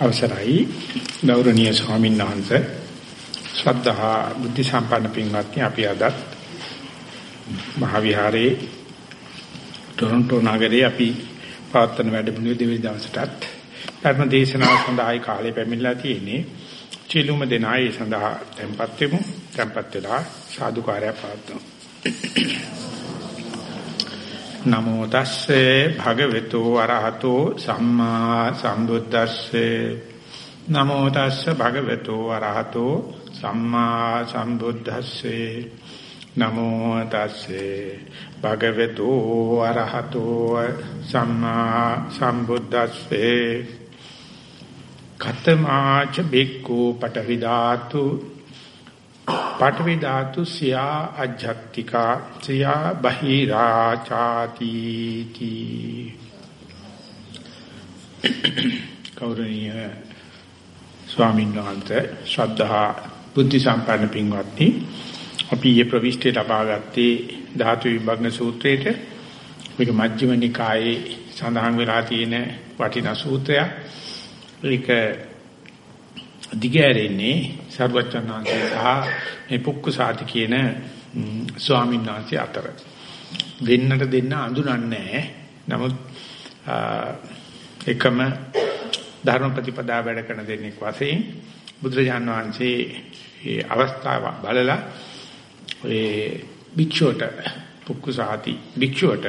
අවසරයි. ගෞරවනීය ස්වාමීන් වහන්සේ ශ්‍රද්ධා බුද්ධ සම්පන්න පින්වත්නි අපි අද මහ විහාරයේ ටොරන්ටෝ නගරයේ අපි පවත්වන වැඩමුළුවේ දෙවන දවසටත් ධර්ම දේශනාව සඳහායි කාලය පැමිණලා තියෙන්නේ. චිලුම දෙනායි සඳහා tempත් වෙමු. tempත් වෙලා සාදුකාරය පවත්වමු. නමෝ තස්සේ භගවතු වරහතෝ සම්මා සම්බුද්දස්සේ. නමෝ තස්සේ භගවතු වරහතෝ සම්මා සම්බුද්දස්සේ. නමෝ තස්සේ භගවතු වරහතෝ සම්මා සම්බුද්දස්සේ. කතමාච බික්ඛු පටවිදාතු පඨවි ධාතු සියා අජ්ජත්තිකා සියා බහිරා ചാති තී කෞරණීය ස්වාමීන් වහන්සේ ශ්‍රද්ධා බුද්ධ සම්පන්න පින්වත්නි අපි ඊයේ ප්‍රවිෂ්ඨය ලබා ගත්තේ ධාතු විභග්න සූත්‍රයේට. මේක මජ්ක්‍ධිම නිකායේ සඳහන් වෙලා තියෙන වටිනා සූත්‍රයක්. ඒක දිගෑරෙන්නේ සර්වචන්නාංශය සහ මේ පුක්කුසාති කියන ස්වාමීන් වහන්සේ අතර වෙන්නට දෙන්න අඳුනන්නේ නමුත් එකම ධර්ම ප්‍රතිපදා වැඩ කරන දෙන්නෙක් වශයෙන් බුදුරජාන් වහන්සේ මේ අවස්ථාව බලලා ඒ භික්ෂුවට පුක්කුසාති භික්ෂුවට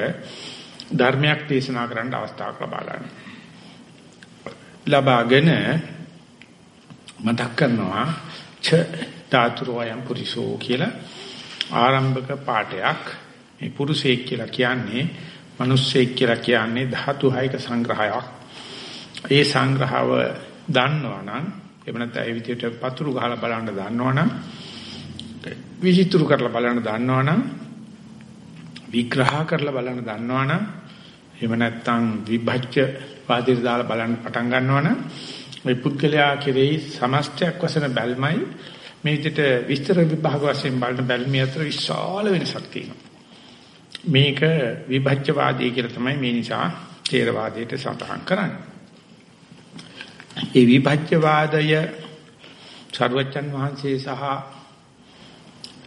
ධර්මයක් දේශනා කරන්න අවස්ථාවක් ලබා ගන්න. ලබාගෙන මතක් කරනවා ච ධාතුරෝයම් පුරිසෝ කියලා ආරම්භක පාඩයක් මේ පුරුෂයෙක් කියලා කියන්නේ මිනිස්සෙක් කියලා කියන්නේ ධාතු හයක සංග්‍රහයක්. ඒ සංග්‍රහව දන්නවනම් එහෙම නැත්නම් ඒ විදිහට පතුරු ගහලා බලන්න දන්නවනම් විචිත්‍ර කරලා බලන්න දන්නවනම් විග්‍රහ කරලා බලන්න දන්නවනම් එහෙම නැත්නම් විභජ්‍ය වාදිර දාලා බලන්න පටන් ගන්නවනම් මේ පුද්ගලයා කෙරෙහි සමස්තයක් වශයෙන් බැල්මයි මේ විදිහට විස්තර විභාග වශයෙන් බලන බැල්මිය අතර විශාල වෙනසක් තියෙනවා. මේක විභජ්‍යවාදී කියලා තමයි මේ නිසා ථේරවාදයට සඳහන් කරන්නේ. ඒ විභජ්‍යවාදය සර්වචන් වහන්සේ සහ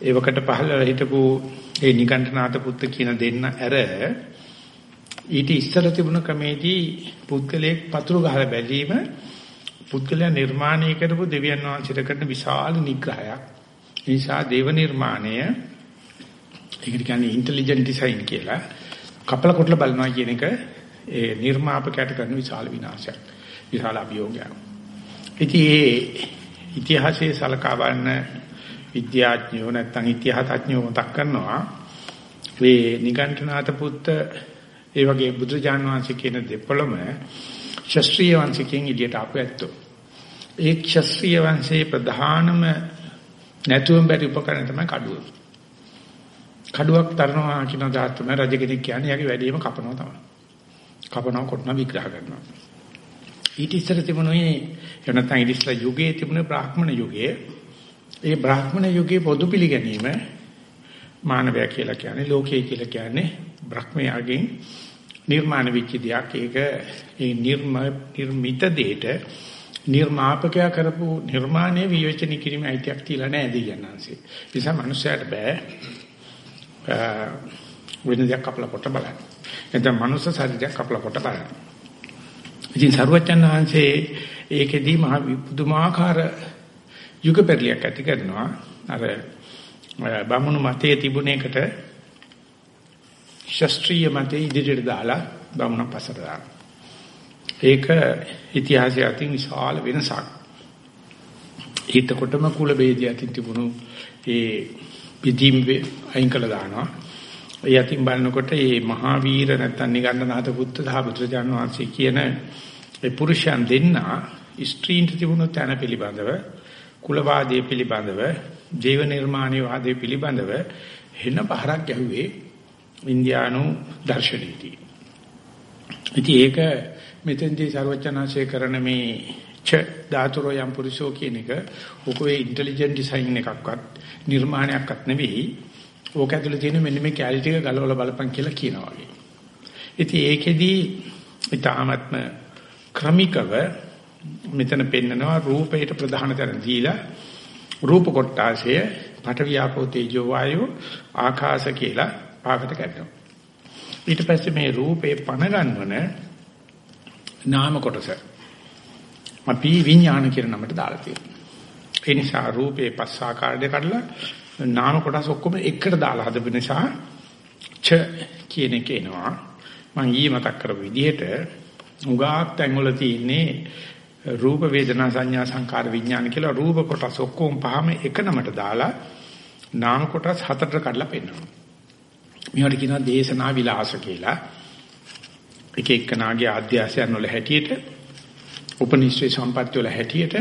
ඒවකට පහළ හිටපු ඒ නිකණ්ඨනාත පුත්ත කියන දෙන්න ඇර ඊට ඉස්සර තිබුණ ක්‍රමේදී පුද්ගලයෙක් පතුරු ගහලා බැලීම පුද්ගලයා නිර්මාණය කරපු දෙවියන් වහන්සේට කරන විශාල නිග්‍රහයක්. ඒ නිසා දේව නිර්මාණය ඒකට කියන්නේ ඉන්ටෙලිජන්ට් ඩිසයින් කියලා. කපල කොටල බලනවා කියන එක ඒ නිර්මාපකයට කරන විශාල විනාශයක්. විශාල අභියෝගයක්. ඉතින් ඒ ඉතිහාසයේ සලකා බලන විද්‍යාඥයෝ නැත්නම් ඉතිහාසඥයෝ මතක් කරනවා මේ නිගණ්ඨනාත පුත්ත ඒ වගේ බුදුජාන විශ්වංශ කියන දෙපළම ශාස්ත්‍රීය වංශිකෙන් එළියට ආපු ඇත්තෝ. ඒ ශාස්ත්‍රීය වංශයේ ප්‍රධානම නැතුවම් බැරි උපකරණ තමයි කඩුව. කඩුවක් තරනවා කියන දාත් තමයි රජ කෙනෙක් කියන්නේ යගේ වැඩිම කපනවා තමයි. කපනවා කොටනවා විග්‍රහ කරනවා. ඊට ඉස්සර තිබුණේ එනතන් ඉතිස්ලා යුගයේ තිබුණ බ්‍රාහ්මණ යුගයේ ඒ බ්‍රාහ්මණ යුගයේ පොදු පිළිගැනීම මානවයා කියලා කියන්නේ ලෝකය කියලා කියන්නේ බ්‍රහ්මයාගෙන් නිර්මාණ වෙච්ච දෙයක් ඒක ඒ නිර්මිත දෙයට නිර්මාපකයා කරපු නිර්මාණය විවේචන කිරීමේ අයිතියක් තියලා නැහැ දෙයන්නාන්සේ. ඒ නිසා මනුස්සයාට බෑ වෙන දෙයක් කපලා කොට බලන්න. එතන මනුස්ස ශරීරයක් කපලා කොට බලන්න. ඉතින් සරුවචන් වහන්සේ ඒකෙදී මහ පුදුමාකාර යුග පෙරලියක් ඇති කරනවා. අර බමුණු මතයේ තිබුණ එකට ශාස්ත්‍රීය මතය ඉදිරියට දාලා බමුණ පසට දානවා. ඒක ඉතිහාසයේ අතින් විශාල වෙනසක්. ඊටකොටම කුල ભેදය අතින් තිබුණු ඒ පිටිම් අයින් කළා දානවා. ඒ අතින් බලනකොට මේ මහා වීර නැත්තම් නිගණ්ඨනාථ පුත්ත සහ බුදුරජාණන් වහන්සේ කියන ඒ පුරුෂයන් දෙන්නා ස්ත්‍රීන්ට තිබුණු තැන පිළිබඳව කුලවාදයේ පිළිබඳව ජීව නිර්මාණයේ වාදයේ පිළිබඳව වෙන පහරක් ගැහුවේ ඉන්දියානු දර්ශනීයදී. ඉතින් ඒක මෙතෙන්දී ਸਰවචනාංශය කරන මේ ච ධාතුරෝ යම් පුරුෂෝ කියන එක ඔකේ ඉන්ටෙලිජන්ට් ඩිසයින් එකක්වත් නිර්මාණයක්වත් නෙවෙයි. ඕක ඇතුලේ තියෙන මෙන්න මේ කැලිටි එක ගලවලා බලපන් කියලා කියනවා වගේ. ඉතින් ඒකෙදී ඊටාත්ම ක්‍රමිකව මෙතන පෙන්නනවා රූපයට ප්‍රධාන තැන දීලා රූප කොටාශය පඨවියාපෝ තේජෝ වායෝ ආකාශ කියලා පාකට කැඩෙනවා. ඊට පස්සේ මේ රූපේ පණ ගන්නවන නාම කොටස අපි විඥාන කියන නමට දාලා තියෙනවා. ඒ නිසා රූපේ පස් ආකාරයට කඩලා නාම කොටස් ඔක්කොම එකට දාලා හදපු නිසා ච කියන එක එනවා. මම ඊ මතක් කරපු විදිහට උගාක් තැන්වල තියෙන්නේ රූප වේදනා සංඥා සංකාර විඥාන කියලා රූප කොටස් ඔක්කොම පහම එක නමට දාලා නාම කොටස් හතරට කඩලා පෙන්නනවා. මේවට කියනවා දේශනා විලාස කියලා. එක එක්කනාගේ ආධ්‍යාසයන් වල හැටියට උපනිෂ්ඨේ සම්පත්‍ය වල හැටියට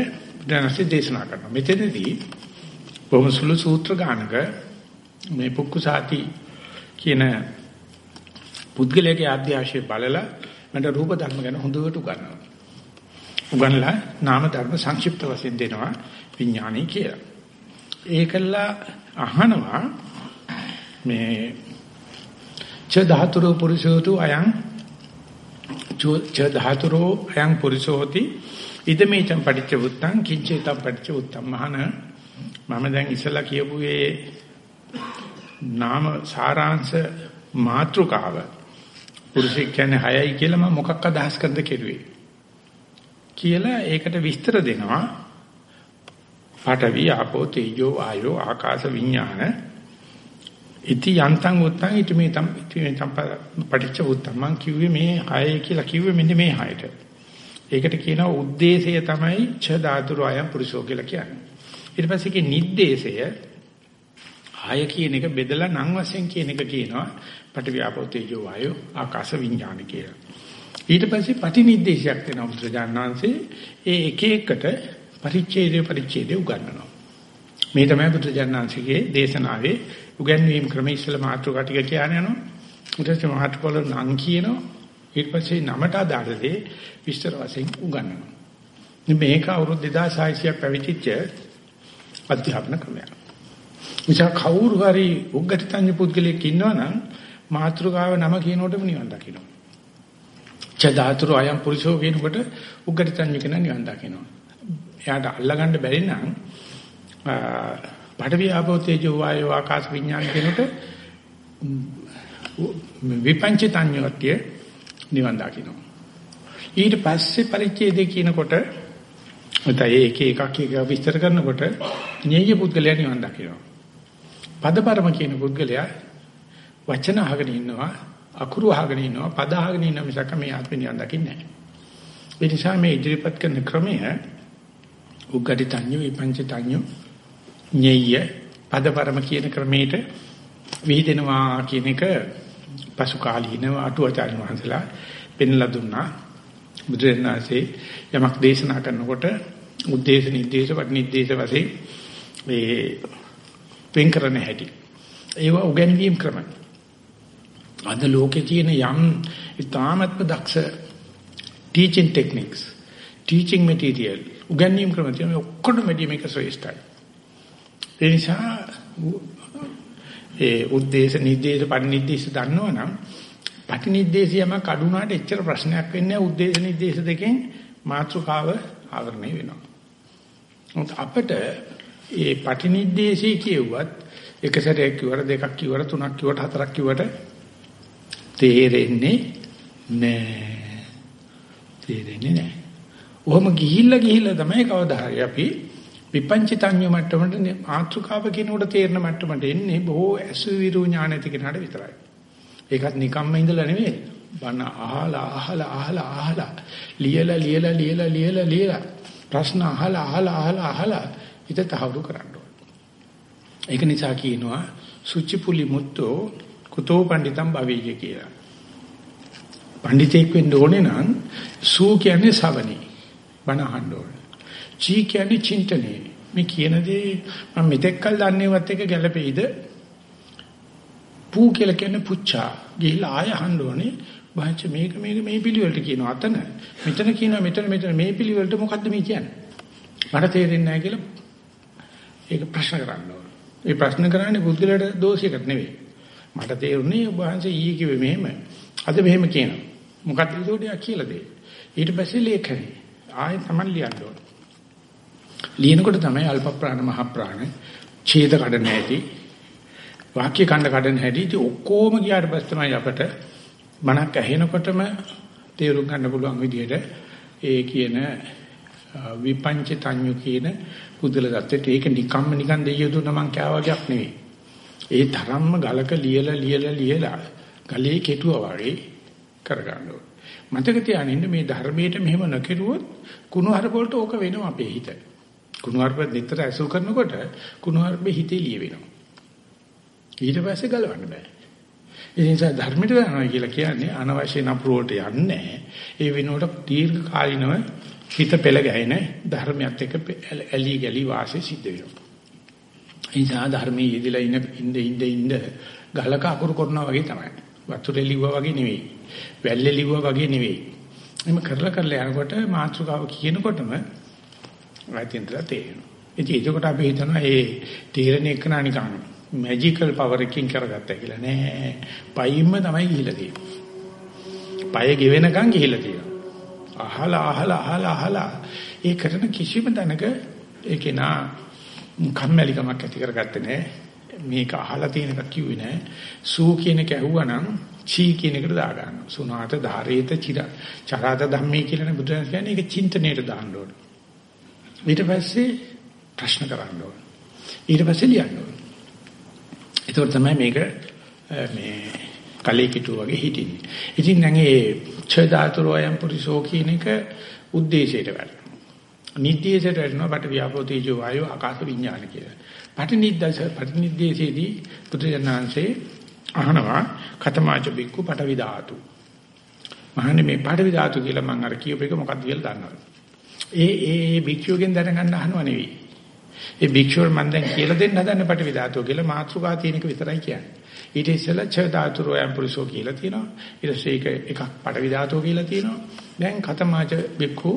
දැනස්සේ දේශනා කරනවා. මෙතනදී බොහොම සුළු සූත්‍ර ගානක මේ පුක්කුසාති කියන පුද්ගලයාගේ ආධ්‍යාශය බලලා මට රූප ධර්ම ගැන හොඳට උගන්වනවා. උගන්ලා නාම ධර්ම සංක්ෂිප්ත වශයෙන් දෙනවා විඥානයි කියලා. ඒකලා අහනවා මේ ච ධාතුරෝ පුරුෂෝතු අයං ච ධාතුරෝ අයං පුරුෂෝති. ඉදමේචම් පටිච්ච වුත්තං කිංචේතම් පටිච්ච වුත්තම් මහන මම දැන් ඉස්සලා කියපු ඒ නාම සාරාංශ මාත්‍රකාව පුරුෂයෙක් කියන්නේ 6යි කියලා මම මොකක් අදහස් කරද කෙරුවේ? කියලා ඒකට විස්තර දෙනවා. පාඨවි ආපෝ තේජෝ ආයෝ ආකාශ විඥාන. ඉති යන්තම් උත්තං ඉති මේ තම් ඉති මේ තම් පටිච්ච උත්තං මං කිව්වේ මේ හය කියලා කිව්වේ මෙන්න මේ හයට. ඒකට කියනවා ಉದ್ದೇಶය තමයි ච ධාතුරු අයම් පුරුෂෝ කියලා කියන්නේ. ඊට පස්සේ කි නිද්දේශය හය කියන එක බෙදලා නම් වශයෙන් කියන එක කියනවා පටිවිආපෝ තේජෝ වායෝ ආකාශ විඥාන කියලා. ඊට පස්සේ පටිනිද්දේශයක් දෙනවා බුදුජානනාංශේ ඒ එක එකට පරිච්ඡේදය පරිච්ඡේදය උගන්වනවා. මේ තමයි බුදුජානනාංශගේ දේශනාවේ උගන්වීම් ක්‍රම ඉස්සල මාතෘකා ටික කියන්නේ යනවා. ඊට පස්සේ මාතෘකාවල නම් කියනවා. ඊට පස්සේ නමට අදාළ දේ විස්තර වශයෙන් උගන්වනවා. මේක අවුරුදු 2600ක් පැවිදිච්ච අධ්‍යාපන ක්‍රමයක්. නිසා කවුරු හරි උග්ගටිතඤ්ඤ පුද්ගලයෙක් ඉන්නවනම් මාතෘකාව නම කියනකොටම නිවන් දකිනවා. චදාතුරු අයම් පුරුෂෝ කියනකොට උග්ගටිතඤ්ඤ කියන නිවන් දකිනවා. එයාට අල්ලගන්න බැරි නම් පඨවි ආපෝ තේජෝ වායෝ ආකාශ විඥාන කියනකොට විපංචිතඤ්ඤවත්‍ය නිවන් දකිනවා. ඊට පස්සේ පරිච්ඡේදය කියනකොට නැත්නම් ඒක එකක් එක විස්තර කරනකොට ඤෙය්‍ය පුද්ගලයා නිවන් දකිනවා. පදපරම කියන පුද්ගලයා වචන අහගෙන ඉන්නවා අකුරු අහගෙන ඉන්නවා පද අහගෙන ඉන්න මිසක මේ ආත්මය නිවන් දකින්නේ නැහැ. ඒ නිසා මේ ඉදිරිපත් කරන ක්‍රමය උග්ගටිතඤ්ඤ විපංචිතඤ්ඤ ඤෙය්‍ය පදපරම කියන ක්‍රමයට විහිදෙනවා කියන එක පසු කාලීනව අටුවාචාර්ය වහන්සලා පෙන්ලා දුන්නා. බුදුරණාසේ යමක් දේශනා කරනකොට උද්දේශ නිर्देश වටනිर्देश වශයෙන් මේ වෙන් කරන හැටි. ඒවා උගන්වීම් ක්‍රම. අද ලෝකේ තියෙන යම් ඉතාමත්ම දක්ෂ ටීචින් ටෙක්නික්ස් ටීචින් මටීරියල් උගන්වීම් ක්‍රම තියෙන ඔක්කොම මේක ශ්‍රේෂ්ඨයි. ඒ නිසා ඒ උද්දේශ නිදේශ පරිනිද්දේශ දන්නවනම් පටිනිද්දේශයම කඩුණාට එච්චර ප්‍රශ්නයක් වෙන්නේ නැහැ උද්දේශ නිදේශ දෙකෙන් මාත්‍රකාව ආවරණය වෙනවා. මොකද අපිට ඒ පටිනිද්දේශී කියුවත් එක සැරයක් කිව්වර දෙකක් කිව්වර තුනක් කිව්වට හතරක් කිව්වට තේරෙන්නේ නැහැ. තේරෙන්නේ නැහැ. ඔහම ගිහිල්ලා ගිහිල්ලා තමයි කවදා හරි අපි විපංචිතඤ්ඤ මට්ටමට ආත්‍රිකාව කිනුට තේරෙන මට්ටමට එන්නේ බොහෝ අසුවිරු ඥාන ඇති කෙනාට විතරයි. ඒකත් නිකම්ම ඉඳලා නෙවෙයි. බණ අහලා අහලා අහලා අහලා ලියලා ලියලා ලියලා ලියලා ලියලා ප්‍රශ්න අහලා අහලා අහලා අහලා හිත තහවුරු කරන්න ඕන. ඒක නිසා කියනවා සුචිපුලි මුත්තෝ කුතෝ පඬිතම් භවීය කියලා. පඬිතෙක් වෙන්න ඕනේ නම් සූ කියන්නේ ශවණි. බණ අහන්න ඕනේ. චී කියන්නේ චින්තනේ. මේ කියන දේ මම මෙතෙක් කල් දන්නේවත් එක ගැළපෙයිද? පූ කියලා කියන්නේ පුච්චා. ගිහිල්ලා ආය අහන්න ඕනේ. බාච්ච මේක මේක මේ පිළිවෙලට කියනවා අතන. මෙතන කියනවා මෙතන මෙතන මේ පිළිවෙලට මොකද්ද මේ කියන්නේ? මට තේරෙන්නේ නැහැ කියලා ඒක ප්‍රශ්න කරන්න ඕන. ඒ ප්‍රශ්න කරන්නේ බුද්ධලට දෝෂයකට නෙවෙයි. මට තේරුනේ ඔබ වහන්සේ ඊයේ කිව්වේ මෙහෙම. අද මෙහෙම කියනවා. මොකක්ද ඒකට කියලා දෙන්නේ. ඊට පස්සේ ලේඛනේ. ආයෙ තමයි ලියන්න ඕන. ලියනකොට තමයි අල්ප ප්‍රාණ මහ ප්‍රාණ ඡේද කඩන ඇති වාක්‍ය කණ්ඩ කඩන හැටි ඉතින් ඔක්කොම ගියාට පස්සේ තමයි අපට මනක් ඇහෙනකොටම තේරුම් ගන්න පුළුවන් විදිහට ඒ කියන විපංච තඤ්ඤු කියන පුදුල දත්තේට ඒක නිකම්ම නිකන් දෙයියෝ දුන්න මං කෑවගයක් නෙවෙයි. ඒ තරම්ම ගලක ලියලා ලියලා ලියලා ගලේ කෙටුවා වගේ කරගන්න ඕනේ. මතක තියාගන්න මේ ධර්මයට මෙහෙම නොකිරුවොත් කුණුහරුප වලට ඕක වෙනවා අපේ හිත. කුණුහරුප නිතර ඇසුරු කරනකොට කුණුහරුපේ හිතේ ලිය වෙනවා. ඊට පස්සේ ගලවන්න බෑ. ඒ නිසා ධර්මයට යනවා කියලා කියන්නේ අනවශ්‍ය නපුර වලට යන්නේ ඒ වෙනුවට දීර්ඝ කාලිනව හිත පෙළ ගැහෙන ධර්මයත් එක්ක ඇලි ගලි වාසය සිද්ධ වෙනවා. ඒ නිසා ධර්මයේ යෙදලා ඉන්න ඉඳ ඉඳ ඉඳ ගලක අකුරු කරනවා වගේ තමයි. වතුරේ ලිව්වා වගේ නෙවෙයි. වැල්ලේ ලිව්වා වගේ නෙවෙයි. එimhe කරලා කරලා යනකොට මාත්‍රකාව කියනකොටම වයිතින්තර තේරෙනවා. ඉතින් ඒකට අපි හිතනවා ඒ තීරණ එක නිකන් මැජිකල් පවර් එකකින් කරගත්තා කියලා නෑ. පයින්ම තමයි ගිහිලා තියෙන්නේ. පය ගෙවෙනකන් ගිහිලා තියෙනවා. අහලා අහලා අහලා අහලා ඒ කරන කිසිම තැනක ඒකේ නා කම්මැලිකමක් ඇති කරගත්තේ නෑ. මේක අහලා තියෙන එකක් කිව්වේ නෑ. සූ කියන එක ඇහුවනම් චී කියන එකට දා ගන්නවා. සුනාත ධාරේත චිර චරාත ධම්මේ කියලානේ බුදුන් කියන්නේ ඒක චින්තනයට දාන්න ඕන. ඊට පස්සේ ප්‍රශ්න කරන්න ඕන. ඊට පස්සේ ලියන්න ඕන. ඒතකොට තමයි මේක මේ කලේ කිටුව වගේ හිටින්නේ. ඉතින් දැන් ඒ ඡ ධාතුරෝයම් පුරිසෝ කියන එක ಉದ್ದೇಶයට වැඩනවා. නිද්දේශයට වැඩනවා බට ව්‍යාපෝ තේජෝ වායෝ ආකාශ විඥාන කියලා. පටි නිද්දස පටි නිද්දේශයේදී පුදුජනාංශේ අහනවා කතමාච බික්කු පටවි ධාතු. මහන්නේ මේ පටවි ධාතු කියලා මම අර කියපේක මොකක්ද කියලා දන්නවද? ඒ ඒ භික්ෂුවගෙන් දැනගන්න අහනව නෙවෙයි. ඒ භික්ෂුව මම දැන් කියලා දෙන්න හදන්නේ පටවි ධාතුව කියලා මාත්‍රිකා තියෙන එක විතරයි කියන්නේ. ඊට ඉස්සෙල්ලා ඡ ධාතුරෝ යම් පුරුෂෝ කියලා තියෙනවා. ඊට පස්සේ ඒක එකක් පටවි ධාතුව කියලා තියෙනවා. දැන් කතමාච බික්කු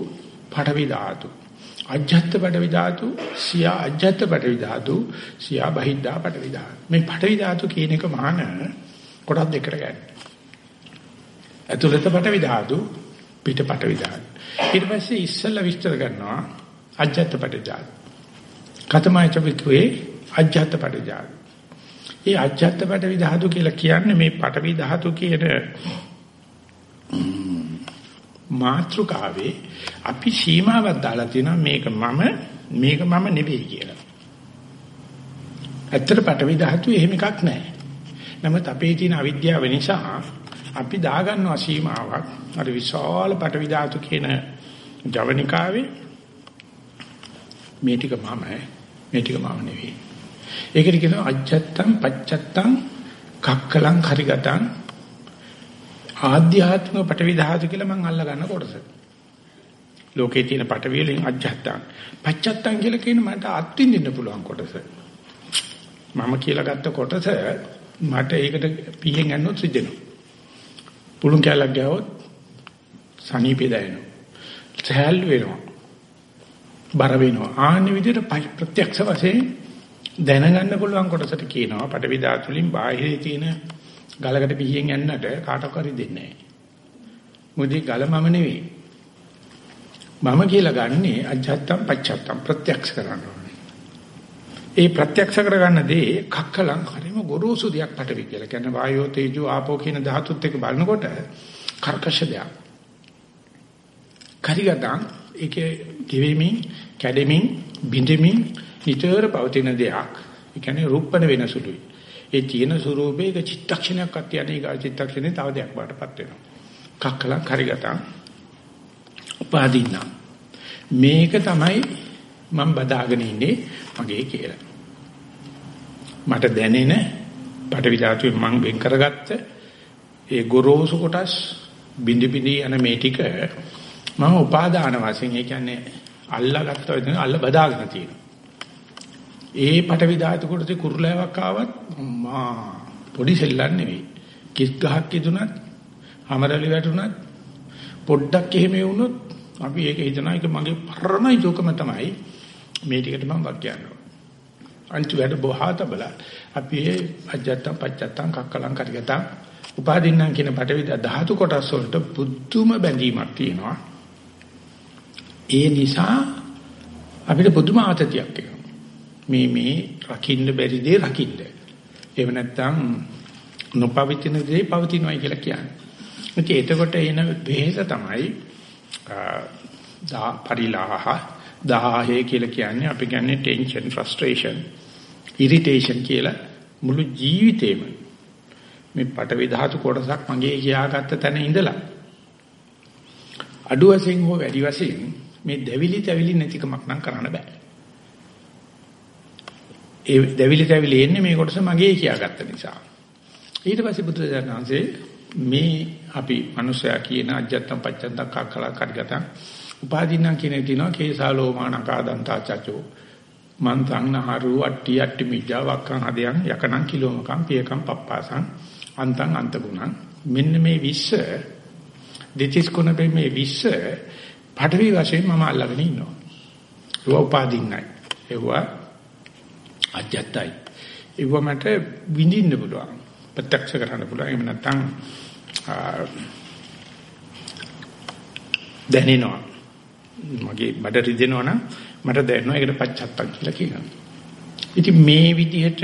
පටවි ධාතු. අජ්ජත් පටවි ධාතු සියා අජ්ජත් පටවි ධාතු සියා බහිද්ධා පටවි ධාතු. මේ පටවි ධාතු කියන එක මහාන කොටස් දෙකට ගන්න. ඇතුළත පටවි ධාතු පිට පටවි ධාතු. ඊට පස්සේ ඉස්සෙල්ලා විස්තර කරනවා අජ්ජත් පටවි ධාතු. කතමාච බික්කුවේ අජ්ජත් පටවි ධාතු. ඒ අජ්ජත් පටවි ධාතු කියලා කියන්නේ මේ පටවි ධාතු කියන මාත්‍රකාවේ අපි සීමාවක් දාලා තියෙනවා මේක මම මේක මම නෙවෙයි කියලා. ඇත්තට පටවි ධාතු එහෙම එකක් නැහැ. නමුත් අපේ තියෙන අවිද්‍යාව නිසා අපි දාගන්නවා සීමාවක්. අර විශාල පටවි ධාතු කියන ජවනිකාවේ මේ ටික මම මේ ටික මම නෙවෙයි. ඒකට කියනවා අජත්තම් පච්චත්තම් කක්කලං හරිගතං ආධ්‍යාත්මික පටවි ධාතු කියලා මම අල්ල ගන්න කොටස. ලෝකේ තියෙන පටවි වලින් අජත්තම් පච්චත්තම් කියලා කියන මට අත්විඳින්න පුළුවන් කොටස. මම කියලා ගත්ත කොටස මට ඒකට පිහෙන් යන්නොත් සිද්ධෙනවා. පුළුන් කැලක් ගෑවොත් සනීපේ දැනෙනවා. සහැල් වෙනවා. බර වෙනවා. ආන්නේ විදිහට ප්‍රත්‍යක්ෂ වශයෙන් දැනගන්න පුළුවන් කොටසට කියනවා පටවි ධාතුලින් බාහිරේ තියෙන ගලකට පිහියෙන් යන්නට කාටවත් හරි දෙන්නේ නැහැ. මොකද ගල මම නෙවෙයි. මම කියලා ගන්නේ අජත්තම් පච්චත්තම් ප්‍රත්‍යක්ෂ කරනවා. ඒ ප්‍රත්‍යක්ෂ කරගන්න දේ කක්කලං හරිම ගොරෝසු දෙයක් පටවි කියලා. කියන්නේ වායෝ තේජෝ ආපෝ කියන ධාතුත් එක්ක බලනකොට කර්කශ දෙයක්. කරිගතං ඒකේ ගෙවෙමින්, කැඩෙමින්, බිඳෙමින් නිතර පවතින දෙයක්. ඒ කියන්නේ රූපණ වෙන සුළුයි. ඒ තියෙන ස්වરૂපයක චිත්තක්ෂණයක් අත්‍යනේ ගා චිත්තක්ෂණේ තව දෙයක් වඩටපත් වෙනවා. කක්කලං කරිගතං උපාදීන මේක තමයි මම බදාගෙන ඉන්නේ මගේ කියලා. මට දැනෙන පටවි ධාතුවේ මං වෙන් කරගත්ත ඒ ගොරෝසු කොටස් බිඳි බිඳි යන මේ ටික මම උපාදාන වශයෙන් ඒ කියන්නේ අල්ලාගත්ත වෙන අල්ල බදාගෙන තියෙනවා. ඒ පටවි ධාතු කොටසේ කුරුලෑවක් ආවත් මා පොඩි සෙල්ලම් නෙවෙයි. කිස් ගහක් ඉදුණත්, අමරලි වැටුණත් පොඩ්ඩක් එහෙම වුණොත් අපි ඒක හිතනවා ඒක මගේ පරම යෝකම තමයි මේ ටිකට මම වක් කියනවා. අන්ති වැඩ බොහාත බල අපි අජත්තම් පච්චත්තම් කක්කලං කරගතා උපාදින්නම් කියන පටවි ධාතු කොටස් වලට පුදුම බැඳීමක් තියෙනවා ඒ නිසා අපිට පුදුම ආතතියක් එනවා. මේ මේ රකින්න බැරි දේ රකින්න. එහෙම නැත්නම් නොපවිතින දේ පවතිනවායි කියලා කියන්නේ. ඉතින් එතකොට එන වෙහෙස තමයි දා පරිලාහ දාහය කියලා කියන්නේ අපි කියන්නේ ටෙන්ෂන් ෆ්‍රස්ට්‍රේෂන් ඉරිටේෂන් කියලා මුළු ජීවිතේම මේ පටවි ධාතු කොටසක් මගේ කියාගත්ත තැන ඉඳලා අඩු වශයෙන් හෝ වැඩි වශයෙන් මේ දැවිලි තැවිලි නැතිකමක් නම් කරන්න බෑ. ඒ දැවිලි තැවිලි එන්නේ මේ කොටස මගේ කියාගත්ත නිසා. ඊට පස්සේ බුදුරජාණන් වහන්සේ මේ අපි මනුස්සයා කියන අජත්තම් පච්චත්තම් කක්කලා කඩගතම් උපාදින්නම් කියන දිනවා. කේසාලෝමානකා දන්තා චචෝ. මන් සංනහරු අට්ටි අට්ටි මිජ්ජා වක්කං හදයන් යකණං කිලෝමකම් පියකම් පප්පාසං අන්තං අන්තගුණං. මෙන්න මේ විශ්ස දෙතිස් කුණ මේ විශ්ස පඩවි වශයෙන් මම අල්ලගෙන ඉන්නවා. ඒවා උපාදින්නයි ඒවා අජත්තයි. ඒවා මට විඳින්න පුළුවන්. ප්‍රත්‍යක්ෂ කරන්න පුළුවන්. එහෙම නැත්නම් දැනෙනවා. මගේ බඩ රිදෙනවා නම් මට දැනෙනවා ඒකට පච්චත්තක් කියලා කියනවා. ඉතින් මේ විදිහට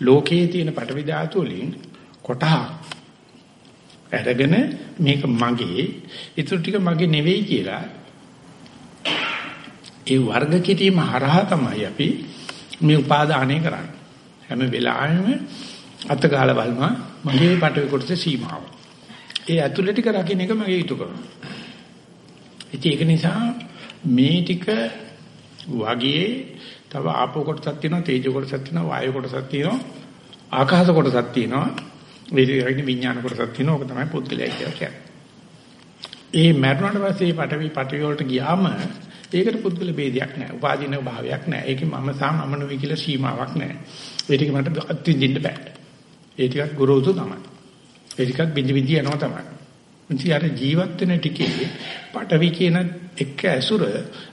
ලෝකයේ තියෙන පටවි ධාතු වලින් කොටහ අරගෙන මේක මගේ ඊටු ටික මගේ නෙවෙයි කියලා ඒ වර්ග කිරීම හරහා තමයි අපි මේ උපාදානය කරන්නේ. හැම වෙලාවෙම අතගාල බලනවා මගේ පටවි කොටසේ සීමාව. ඒ ඇතුළේ ටික රකින්න එක මගේ යුතුයකම. ඉතින් ඒක නිසා මේ ටික වගේ තව ආපෝ කොටසක් තියෙනවා තේජෝ කොටසක් තියෙනවා වායෝ කොටසක් තියෙනවා ආකාශ කොටසක් තියෙනවා වේදිකයින් විඥාන කොටසක් තියෙනවා ඕක තමයි පුද්ගලයා කියලා කියන්නේ. ඒ මරණයට පස්සේ පටවි පටවි වලට ගියාම ඒකට පුද්ගල ભેදයක් නැහැ. උපාදීන භාවයක් නැහැ. ඒකේ මම සහ මම නෙවෙයි කියලා සීමාවක් නැහැ. ඒ ටික මට අත්විඳින්න බෑ. ඒ ටිකත් ගුරුතු තමයි. ඒ ටිකත් බිඳි බිඳි යනවා තමයි. ඉතින් අර ජීවත් වෙන ටිකේ පටවි කියන එක ඇසුර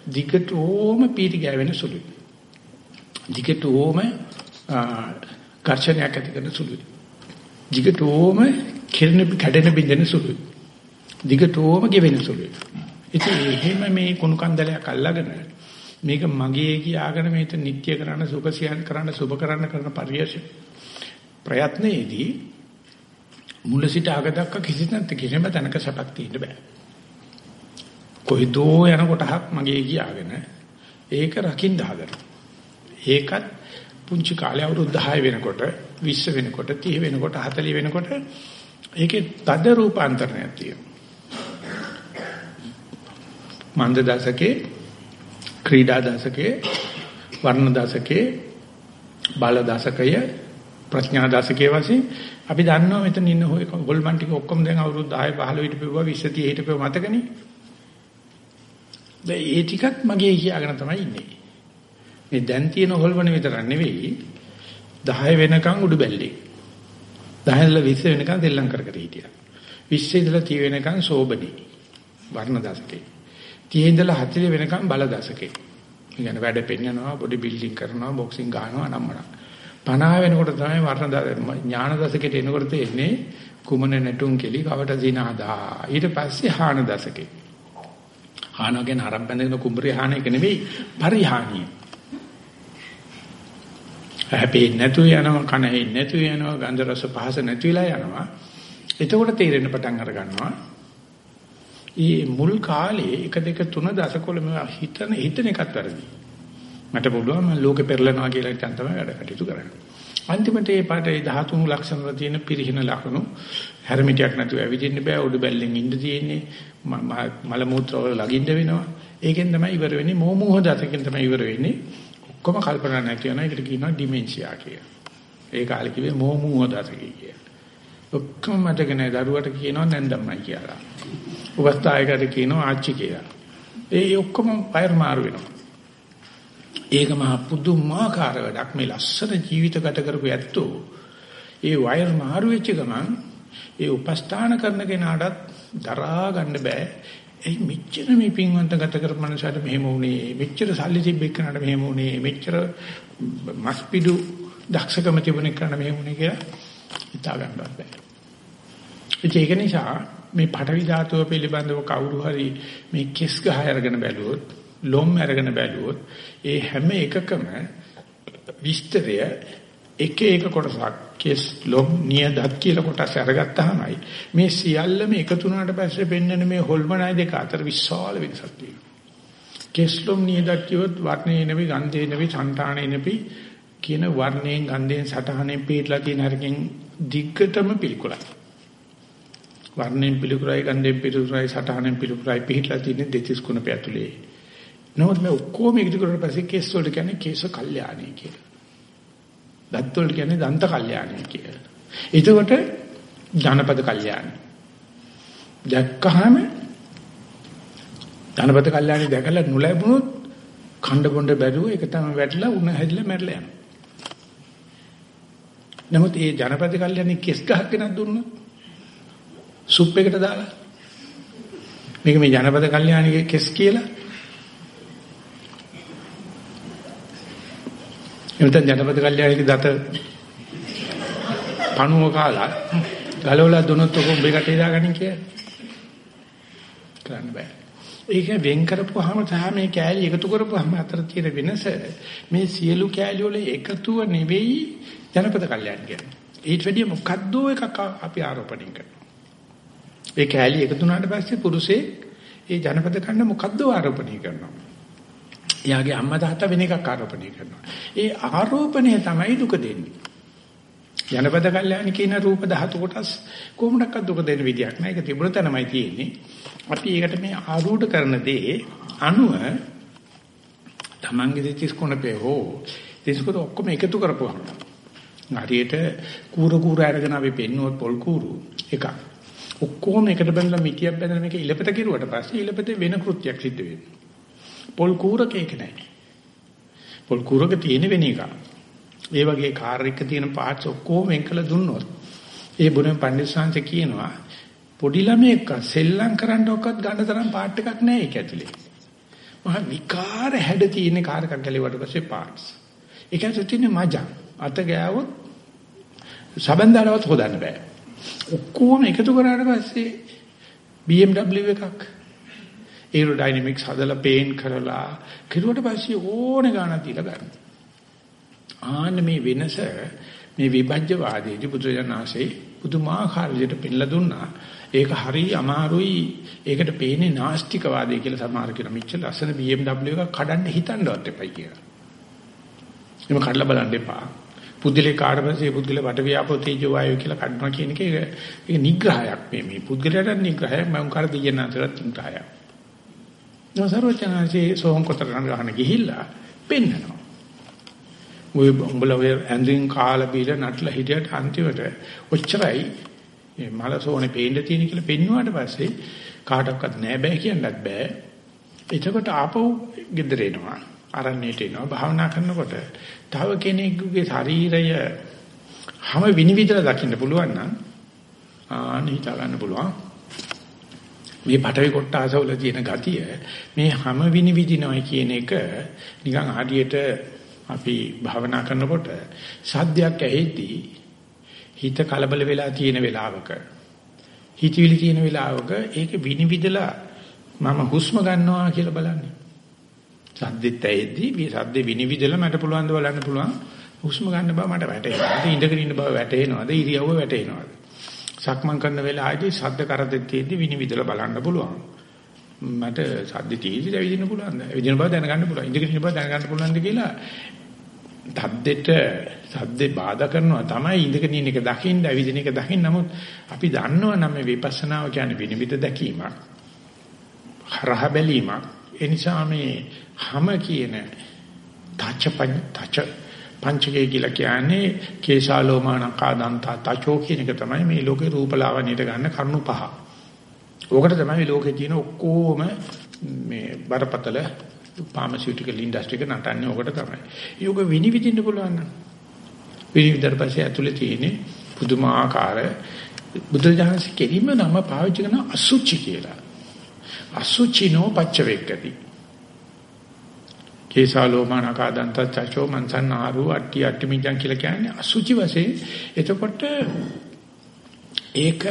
දිගටම පීටි ගෑවෙන සුළුයි. දිගටම ඝර්ෂණයක් ඇති කරන සුළුයි. දිගටම කිරණ කැඩෙන බින්දෙන සුළුයි. දිගටම ගෙවෙන සුළුයි. ඉතින් එහෙම මේ කුණු කන්දලයක් අල්ලගෙන මේක මගේ කියාගෙන මේක නිත්‍ය කරන්න සුඛසියන් කරන්න සුභ කරන්න කරන පරියශ ප්‍රයත්නයේදී මුල සිට අග දක්වා කිසි තැනක කිසිම තැනක සපක් තියෙන්න බෑ. කොයිදෝ යන කොටහක් මගේ කියාගෙන ඒක රකින්න හදනවා. ඒකත් පුංචි කාලේ අවුරුදු 10 වෙනකොට 20 වෙනකොට 30 වෙනකොට 40 වෙනකොට ඒකේ තද රූපාන්තරණයක් තියෙනවා. මන්ද දශකේ ක්‍රීඩා දශකේ වර්ණ දශකේ බල දශකය ප්‍රඥා දශකයේ වශයෙන් අපි දන්නවා මෙතන ඉන්න ඔය ගොල්මන් ටික ඔක්කොම දැන් අවුරුදු 10 15 හිටපෙව්වා 20 30 හිටපෙව මතකනේ. දැන් ඒ ටිකත් මගේ කියාගෙන තමයි ඉන්නේ. මේ දැන් තියෙන හොල්මන විතර නෙවෙයි 10 වෙනකන් උඩු බැල්ලේ. 10 ඉඳලා 20 වෙනකන් දෙල්ලම් කර කර හිටියා. 20 ඉඳලා 30 වෙනකන් සෝබනේ. වර්ණ දශකේ. 30 ඉඳලා 40 වෙනකන් බල දශකේ. ඉගෙන වැඩ පෙන්නනවා, බොඩි බිල්ඩින් කරනවා, බොක්සින් ගහනවා, නම්මනවා. 50 වෙනකොට තමයි වර්ණ ඥාන දශකයට එනකොට තේන්නේ කුමන නැටුම් කෙලි කවට දිනාදා. ඊට පස්සේ හාන දශකේ. හානගෙන් අරන් බැඳගෙන කුඹරේ හාන එක නෙවෙයි පරිහානිය. හැපෙන්නේ නැතු යනවා කන හෙන්නේ නැතු යනවා ගන්ධ රස පහස නැති වෙලා යනවා. එතකොට තේරෙන්න පටන් අර ගන්නවා. ඊ මුල් කාලේ 1 2 3 දශකොල මේ හිතන හිතන එකත් වැරදි. මට පුළුවන් මම ලෝකෙ පෙරලනවා කියලා හිතන් තමයි වැඩ කටයුතු කරන්නේ. අන්තිමට මේ පාඩේ 13 ලක්ෂණ වල තියෙන පිරිහින ලක්ෂණ හැරමිටියක් නැතුව ඇවිදින්න බෑ උඩු බැල්ලෙන් ඉන්න තියෙන්නේ මල මූත්‍ර වල ලගින්න වෙනවා. ඒකෙන් තමයි ඉවර වෙන්නේ මෝමෝහ දතකින් තමයි ඉවර වෙන්නේ. ඔක්කොම කල්පනා නැති වෙනවා. ඒකට කියනවා ඩිමෙන්ෂියා කියලා. ඒ කාලේ කිව්වේ මෝමෝහ දතකයි කියලා. ඔක්කොම මතක නැහැ දරුවට කියනවා නැන්දම්මයි කියලා. උපස්ථායකට කියනවා ආච්චි කියලා. ඒ ඔක්කොම පයර් මාරු වෙනවා. ඒක මහ පුදුමාකාර වැඩක්. මේ ලස්සන ජීවිත ගත කරපු ඇත්තෝ ඒ වයර් මාරු වෙච්ච ගමන් ඒ උපස්ථාන කරන කෙනාටත් දරා ගන්න බෑ. ඒ මෙච්චර මේ පින්වන්ත ගත කරපු මනසට මෙහෙම වුණේ. මෙච්චර සල්ලි තිබෙන්න කෙනාට මෙහෙම වුණේ. මෙච්චර මස්පිඩු දක්ෂකම තිබුණ කෙනාට මෙහෙම වුණේ කියලා හිතා ගන්නවත් බෑ. ඒක නිසා මේ පටවි ධාතුව පිළිබඳව කවුරු හරි මේ කිස් ගහ අරගෙන බැලුවොත් ලොම් අරගෙන බැලුවොත් ඒ හැම එකකම විස්තරය එක එක කොටසක් කෙස් ලොම් නියදත් කියලා කොටස් අරගත්තාමයි මේ සියල්ලම එකතු වුණාට පස්සේ පෙන්වන මේ හොල්මනයි දෙක අතර විශාල වෙනසක් තියෙනවා. කෙස් ලොම් නියදත් කියොත් වර්ණේ නෙවෙයි ගන්ධේ නෙවෙයි సంతානේ නෙවෙයි කියන වර්ණයෙන් ගන්ධයෙන් සටහනෙන් පිටලා තියෙන හරකින් දිග්ගටම පිළිකුලයි. වර්ණයෙන් පිළිකුලයි ගන්ධයෙන් පිළිකුලයි සටහනෙන් පිළිකුලයි පිටලා තියෙන දෙතිස් කුණ පැතුලේ. නමුත් මේ ඔක්කොම එකතු කරලා පස්සේ කේස් වලට කියන්නේ කේස කල්යාණී කියලා. දත් වලට කියන්නේ දන්ත කල්යාණී කියලා. එතකොට ජනපද කල්යාණී. දැක්කහම ජනපද කල්යාණී දැකලා නොලැබුණොත් ඛණ්ඩ බොණ්ඩ බැරුව ඒක තමයි වැටලා උණ හැදිලා මැරලා යනවා. නමුත් ඒ ජනපද කල්යන්නේ කෙස් ගහක් ගෙනත් දුන්නොත් සුප් එකට දාලා මේක මේ ජනපද කල්යාණිගේ කෙස් කියලා එතන ජනපද කල්යාණිගේ දත පණුව කාලා ගලවලා දුනොත් ඔක උඹේ කටේ දාගන්න කියලා කරන්න බෑ ඒක වෙන් කරපුවාම තමයි මේ කෑලි එකතු කරපුවාම අතර තියෙන වෙනස මේ සියලු කෑලි වල එකතුව නෙවෙයි ජනපද කල්යන්න කියන්නේ. ඊට වැඩිය මොකද්ද එකක් අපි ආරෝපණය කරනවා. ඒ කෑලි එකතු වුණාට පස්සේ පුරුෂේ ඒ ජනපද කන්න මොකද්ද ආරෝපණය කරනවා. එයාගේ අම්මා තාත්තා වෙන එකක් ආරෝපණය කරනවා. ඒ ආරෝපණය තමයි දුක දෙන්නේ. ජනපද කල්යාණි කියන රූප ධාතු කොටස් කොහොමඩක් දුක දෙන විදියක් නෑ. ඒක තිබුණ තැනමයි තියෙන්නේ. අපි ඒකට මේ ආරූඪ කරන දේ අනුව තමන්ගේ දෙතිස් කොනපේ හෝ දෙතිස්කොත ඔක්කොම එකතු කරපුවාම හරියට කූර කූර අරගෙන අපි පෙන්නුවොත් පොල් කූරු එකක් ඔක්කොම එකට බඳලා මිටියක් බඳලා මේක ඉලපත කිරුවට පස්සේ ඉලපතේ වෙන කෘත්‍යයක් සිද්ධ වෙනවා පොල් කූරක ඒක නැහැ. පොල් කූරක තියෙන වෙන එකක්. ඒ වගේ කාර් එක තියෙන පාර්ට්ස් ඔක්කොම වෙන් කළ දුන්නොත් ඒ බුදුන් පඬිස්සංශ කියනවා පොඩි ළමයෙක් සෙල්ලම් කරන්න ඔක්කත් ගන්න තරම් පාර්ට් එකක් නැහැ ඒක ඇතුලේ. මහා විකාර හැඩ තියෙන කාර් එකක් ගැලෙවට පස්සේ පාර්ට්ස්. ඒක ඇතුලේ තියෙන මජා අත ගෑවොත් සබන්දාලවත් හොදන්න බෑ. ඔක්කොම එකතු කරාට පස්සේ BMW එකක් ඒරෝඩයිනමික්ස් හදලා පේන්ට් කරලා කිරුවට පස්සේ ඕනේ ගාණක් දීලා ගන්න. ආන්න මේ වෙනස මේ විභජ්‍යවාදයේදී බුදුරජාණන්සේ පුදුමාකාර විදිහට පෙන්නලා දුන්නා. ඒක හරි අමාරුයි. ඒකට පේන්නේ නාස්තිකවාදය කියලා සමහර කෙනා මෙච්චර ලස්සන BMW එකක් කඩන්න හිතන්නවත් එපයි කියලා. එහෙම කඩලා බලන්න එපා. පුද්ගලේ කාර්යපසේ පුද්ගල වට ව්‍යාපෝ තේජෝ වායෝ කියලා කඩනවා කියන එක ඒක නිග්‍රහයක් මේ මේ පුද්ගලයාට නිග්‍රහයක් මම කර දෙයයන් අතරත් නිග්‍රහයක්. නොසරවචනාංශේ සෝහන් කොතරන් ගහන ගිහිල්ලා පෙන්නනවා. ඔය උඹලා ඔය ඇඳින් කාලා බීලා නටලා හිටියට අන්තිමට ඔච්චරයි මේ මලසෝනේ පේන්න තියෙන කියලා පෙන්වුවාට පස්සේ කාටවත් නෑ බෑ කියන්නත් බෑ. එතකොට ආපහු ගෙදර එනවා. අරණේට එනවා භාවනා කරනකොට තව කෙනෙකුගේ ශරීරය හැම විනිවිදලා දකින්න පුළුවන් නම් ආනි හිතා ගන්න පුළුවන් මේ පටවි කොටාසවල තියෙන ගතිය මේ හැම විනිවිදිනවයි කියන එක නිකන් හරියට අපි භාවනා කරනකොට සද්දයක් ඇහෙද්දී හිත කලබල වෙලා තියෙන වෙලාවක හිතවිලි තියෙන වෙලාවක ඒක විනිවිදලා මම හුස්ම ගන්නවා කියලා බලන්නේ සද්දෙත් ඇහෙද්දි මේ සද්දේ විනිවිදලා මට පුළුවන් ද බලන්න පුළුවන් හුස්ම ගන්න බව මට වැටහෙනවා. ඉඳගෙන ඉන්න බව වැටහෙනවද? ඉරියව්ව වැටහෙනවද? සක්මන් කරන වෙලාවේදී සද්ද කරදෙත් තියෙද්දි විනිවිදලා බලන්න පුළුවන්. මට සද්ද තියෙද්දි ඇවිදින්න පුළුවන්ද? ඇවිදින බව දැනගන්න පුළුවන්. ඉඳගෙන ඉන්න බව දැනගන්න පුළුවන්ද කියලා සද්දෙට සද්දේ බාධා කරනවා තමයි ඉඳගෙන ඉන්න එක දකින්න ඇවිදින එක දකින්න නමුත් අපි දන්නවා නම් මේ විපස්සනාව කියන්නේ විනිවිද දැකීමක්. හරහ බැලීමක්. ඒ නිසා මේ හැම කියන තච තච පංචකය කියලා කියන්නේ කේශාලෝමානකා දන්තා තචෝ කියන එක තමයි මේ ලෝකේ රූපලාවන්‍යයට ගන්න කරුණු පහ. ඕකට තමයි මේ ලෝකේ තියෙන ඔක්කොම මේ බරපතල ෆාමසිටිකල් ඉන්ඩස්ට්‍රි එක නටන්නේ ඕකට තමයි. ඒක විනිවිදින්න පුළුවන් නම් විනිවිදතර පස්සේ ඇතුලේ තියෙන පුදුමාකාර බුදුරජාණන්සේ කෙලින්ම නම පාවිච්චි කරන අසුචි කියලා. අසුචිනෝ පච්චවේක්කති. කේසාලෝමානකා දන්ත චචෝ මන්සන්නාරු අට්ටි අට්ටි මිජන් කියලා කියන්නේ අසුචි වශයෙන් එතකොට ඒක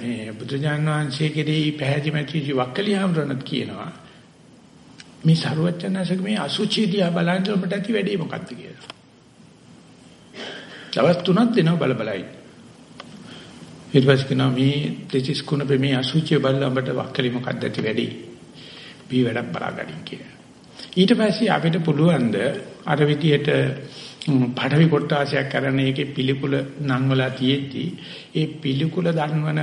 මේ බුදුජාන විශ්වසේ කෙරෙහි පැහැදිලි මැචි වක්කලියම්රණත් කියනවා. මේ ਸਰුවචනසක මේ අසුචි දිහා බලන්න ඔබට ඇති වැඩේ මොකක්ද කියලා. දවස් තුනක් දෙනවා බල බලයි. ඊට පස්සේ කියනවා මේ දෙචිස් කුණ මේ අසුචි බලලා ඔබට වක්කලි මොකක්ද ඇති වැඩේ. මේ වැඩක් බලාගන්න කියලා. ඊට පස්සේ අපිට පුළුවන් ද අර විදියට පඩවි කොටාසයක් කරන එකේ පිළිකුල නම් වලා තියෙද්දි ඒ පිළිකුල දන්වන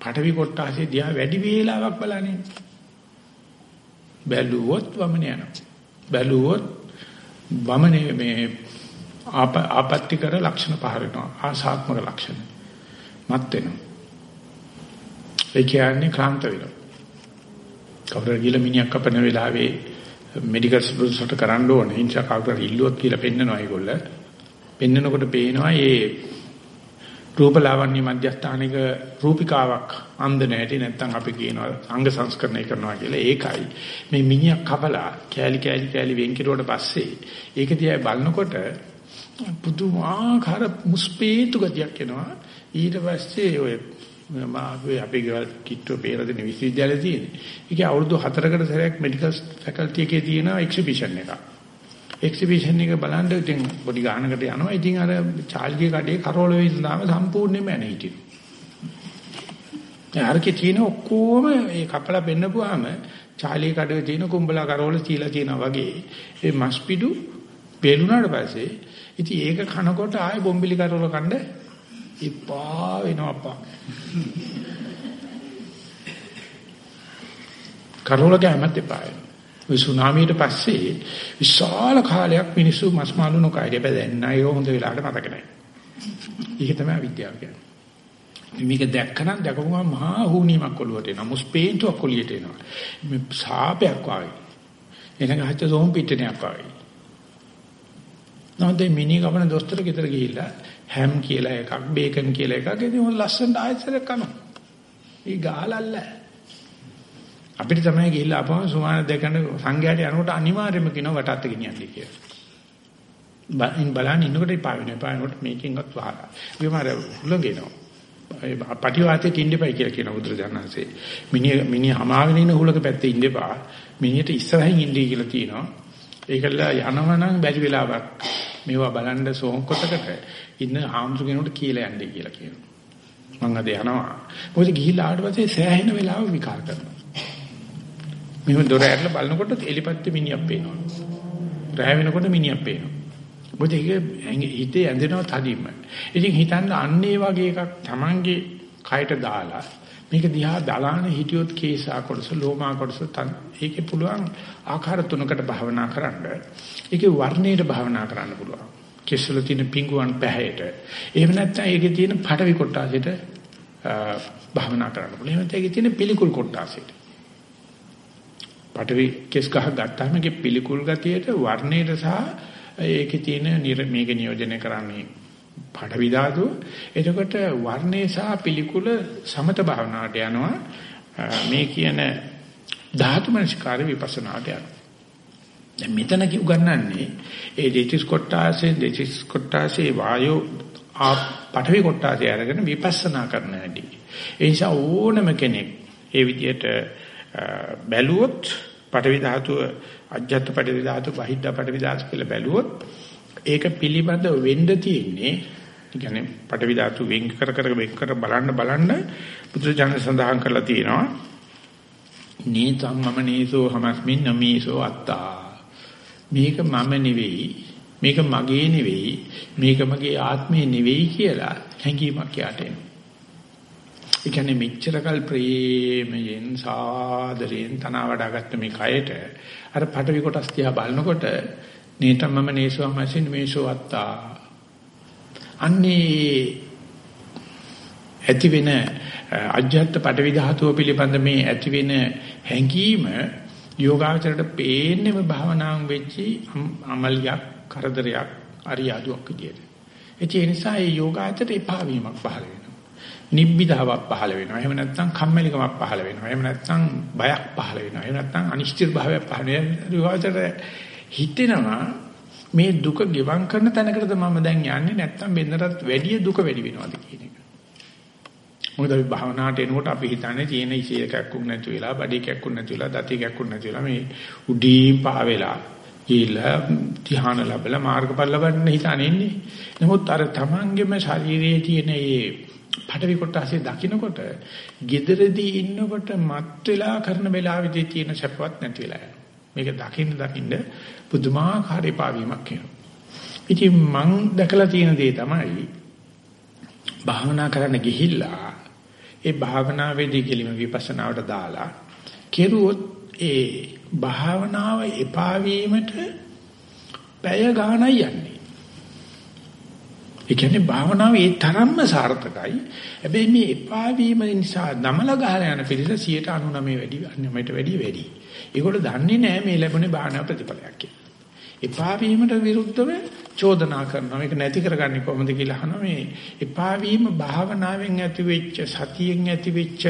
පඩවි කොටාසේ දිහා වැඩි වේලාවක් බලන්නේ. බැලුවොත් වමන යනවා. බැලුවොත් වමනේ මේ ආපත්‍ති කර ලක්ෂණ පහර වෙනවා. ආසාත්මක ලක්ෂණ. මත් වෙනවා. ඒ කියන්නේ ක්ලාන්ත වෙනවා. කවුරු ගිල මිනිහක් කපන වෙලාවේ මෙඩිකල් සුපර්සොට කරන්න ඕනේ. ඉන්ෂා කවුරු ඉල්ලුවක් කියලා පෙන්නනවා ඒගොල්ල. පෙන්නනකොට පේනවා මේ රූපලාවන්‍ය මධ්‍යස්ථානික රූපිකාවක් අන්ධ නැටි නැත්තම් අපි කියනවා අංග සංස්කරණය කරනවා කියලා. ඒකයි මේ මිනිහා කපලා කෑලි කෑලි කෑලි වෙන් කෙරුවට පස්සේ ඒක දිහා බලනකොට පුදුමාකාර මුස්පේතු ගතියක් එනවා. ඊට පස්සේ ඔය මාගේ අපේ ගෙවල් කිට්ටුව පේරදෙන විශ්වවිද්‍යාලයේ තියෙන. ඒකේ අවුරුදු 4කට සැරයක් මෙඩිකල් ෆැකල්ටි එකේ තියෙන එක්සිබිෂන් එකක්. එක්සිබිෂන් එක බලන්න ඉතින් පොඩි ගානකට යනවා. ඉතින් අර චාල්ගේ කඩේ කරෝල වෙයිස්ලාම සම්පූර්ණයෙන්ම ඇන හිටිනවා. යාරකේ තියෙන ඔක්කොම ඒ කපලා පෙන්නපුවාම චාලී කඩේ තියෙන කුඹලා කරෝල තියලා තියෙනවා වගේ ඒ මස්පිඩු පෙළුණාට පස්සේ ඉතින් ඒක කනකොට ආයේ බොම්බිලි කරෝල කණ්ඩ ඉපා වෙනවා අප්පා. කරෝල ගෑමත් එපා වෙනවා. ඔය සුනාමියට පස්සේ විශාල කාලයක් මිනිස්සු මස් මාළු නොකයි. හැබැයි දැන් නෑ ඒක හොඳ වෙලාවට මතක නැහැ. ඒක තමයි විද්‍යාව කියන්නේ. මේක දැක්කනම් දැකපුවම මහා හුනියමක් ඔළුවට එනවා. මුස්පේන්තුවක් ඔලියට එනවා. මේ සාපයක් වගේ. එනක හච්ච සෝම් පිටණයක් වගේ. නැත්නම් මිනි ගමන දොස්තර ගෙදර ගිහිල්ලා හැම් කියලා එකක් බේකන් කියලා එකක් ඉතින් උන් ලස්සනට ආයෙත් කනවා. ඊ ගාලල්ල. අපිට තමයි ගිහිල්ලා අපම සුමාන දෙකන සංඝයාට යනකොට අනිවාර්යයෙන්ම කියනවා වටත් ගෙනියන්නේ කියලා. බයින් බලන්න ඉන්නකොට එපා වෙනවා. එපා වෙනකොට මේකෙන්වත් වහලා. ඒ මාර හුලගෙනවා. පටිවාතේ තින්ඩපයි කියලා කියන බුදුරජාණන්සේ. මිනිහ මිනිහ හමාගෙන ඉන්න හුලක පැත්තේ ඉඳපා. මිනිහට ඉස්සරහින් ඉන්නේ කියලා තියෙනවා. ඒකල යනවනම් බැරි වෙලාවක් මේවා බලන්න සෝංකොතකට ඉන්න ආම්සුගෙනුට කියලා යන්නේ කියලා කියනවා. මම අද යනවා. මොකද ගිහිල්ලා ආවට පස්සේ සෑහෙන වෙලාවක් විකාර කරනවා. මෙහෙම දොර ඇරලා බලනකොට එලිපත්te මිනිහක් පේනවා. රැය වෙනකොට මිනිහක් පේනවා. මොකද ඒක හිතේ ඇඳෙනවා තදින්ම. ඉතින් හිතන්න අන්නේ වගේ එකක් Tamange කයට දාලා මේක දිහා දලාන හිටියොත් කේසා කොටස ලෝමා කොටස ඒකේ පුළුවන් ආකාර තුනකට භාවනා කරන්න. ඒකේ වර්ණයට භාවනා කරන්න පුළුවන්. කෙස්වල තියෙන පිංගුවන් පැහැයට. එහෙම නැත්නම් ඒකේ තියෙන පටවි කොටාසෙට භාවනා කරන්න පුළුවන්. එහෙම නැත්නම් ඒකේ තියෙන පිළිකුල් කොටාසෙට. පටවි කෙස් ගහ ගත්තාම ඒකේ පිළිකුල් ගතියට වර්ණයට සහ ඒකේ තියෙන මේක නියෝජනය කරන්නේ පටවි ධාතුව. එතකොට වර්ණේ සහ පිළිකුල සමත භාවනාවට යනවා. මේ කියන ධාතු මනස්කාර විපස්සනාට යනවා. දැන් මෙතන උගන්වන්නේ ඒ දෙතිස් කොටාසේ දෙතිස් කොටාසේ වායෝ ආ පඨවි කොටාසේ අරගෙන විපස්සනා කරන හැටි. ඒ නිසා ඕනම කෙනෙක් ඒ විදිහට බැලුවොත් පඨවි ධාතුව අජ්ජත් පඨවි ධාතුව බහිද්ධ පඨවි ධාතුව කියලා බැලුවොත් ඒක පිළිබඳ වෙන්න තියෙන්නේ කියන්නේ පඨවි ධාතු වෙන් කර කර වෙන් කර බලන්න බලන්න බුදුජානක සඳහන් කරලා තියෙනවා නීතම් මම නීසෝ හමස්මින් නමීසෝ අත්තා මේක මම නෙවෙයි මේක මගේ නෙවෙයි මේක මගේ ආත්මේ නෙවෙයි කියලා හැඟීමක් යට එනවා. ඒ කියන්නේ මෙච්චරකල් ප්‍රේමයෙන් සාදරයෙන් තනවාඩාගත්ත මේ කයට අර පටවි කොටස් තියා බලනකොට නේතම් මම නේසෝ මැසින් මේසෝ අත්තා අන්නේ ඇති වෙන අජ්ජත් පටවි ධාතුව පිළිබඳ මේ ඇති වෙන හැඟීම යෝගාචරයට පේන්නේම භාවනාවෙන් වෙච්චි අමලියක් කරදරයක් අරියාදුවක් විදියට. ඒ නිසා මේ යෝගාචරයට එපා වීමක් පහළ වෙනවා. නිබ්බිදාවක් පහළ වෙනවා. එහෙම නැත්නම් කම්මැලිකමක් පහළ වෙනවා. එහෙම නැත්නම් බයක් පහළ වෙනවා. එහෙම නැත්නම් අනිශ්චිත භාවයක් පහළ වෙනවා. යෝගාචරයට හිතෙනවා මේ දුක ගෙවම් කරන තැනකටද මම දැන් යන්නේ නැත්නම් වෙනතරත් වැඩි දුක වැඩි වෙනවද කියන එක. මොකද අපි භාවනාවට එනකොට අපි හිතන්නේ තියෙන ඉසිය කැක්කුම් නැති වෙලා, බඩේ කැක්කුම් නැති වෙලා, දති කැක්කුම් නැති වෙලා මේ උඩින් පහ වෙලා ගිහිල්ලා ධ්‍යාන ලැබලා මාර්ගඵල ලබන්න හිතානේ ඉන්නේ. නමුත් අර තමන්ගේම ශරීරයේ තියෙන මේ පඩවි කොටසේ දකින්නකොට gederedi ඉන්නකොට මත් වෙලා කරන වෙලාවෙදී තියෙන සැපවත් නැති වෙලා යනවා. මේක දකින්න දකින්න පුදුමාකාර පාවීමක් එනවා. ඉතින් මං දැකලා තියෙන දේ තමයි භාවනා කරන්න ගිහිල්ලා ඒ භාවනාවේදී කෙලිම විපස්සනාවට දාලා කෙරුවොත් ඒ භාවනාව එපා වීමට පැය ගාණක් යන්නේ. ඒ කියන්නේ භාවනාව ඒ තරම්ම සාර්ථකයි. හැබැයි මේ එපා වීම නිසා දමල ගහලා යන පිළිස 99 වැඩි අන්නමයට වැඩි වැඩි. ඒගොල්ලෝ දන්නේ නැහැ මේ ලැබුණේ භාවනා ප්‍රතිඵලයක් කියලා. එපා වීමට විරුද්ධව චෝදනා කරනවා. මේක නැති කරගන්නේ කොහොමද කියලා අහනවා මේ එපා වීම භාවනාවෙන් ඇති වෙච්ච සතියෙන් ඇති වෙච්ච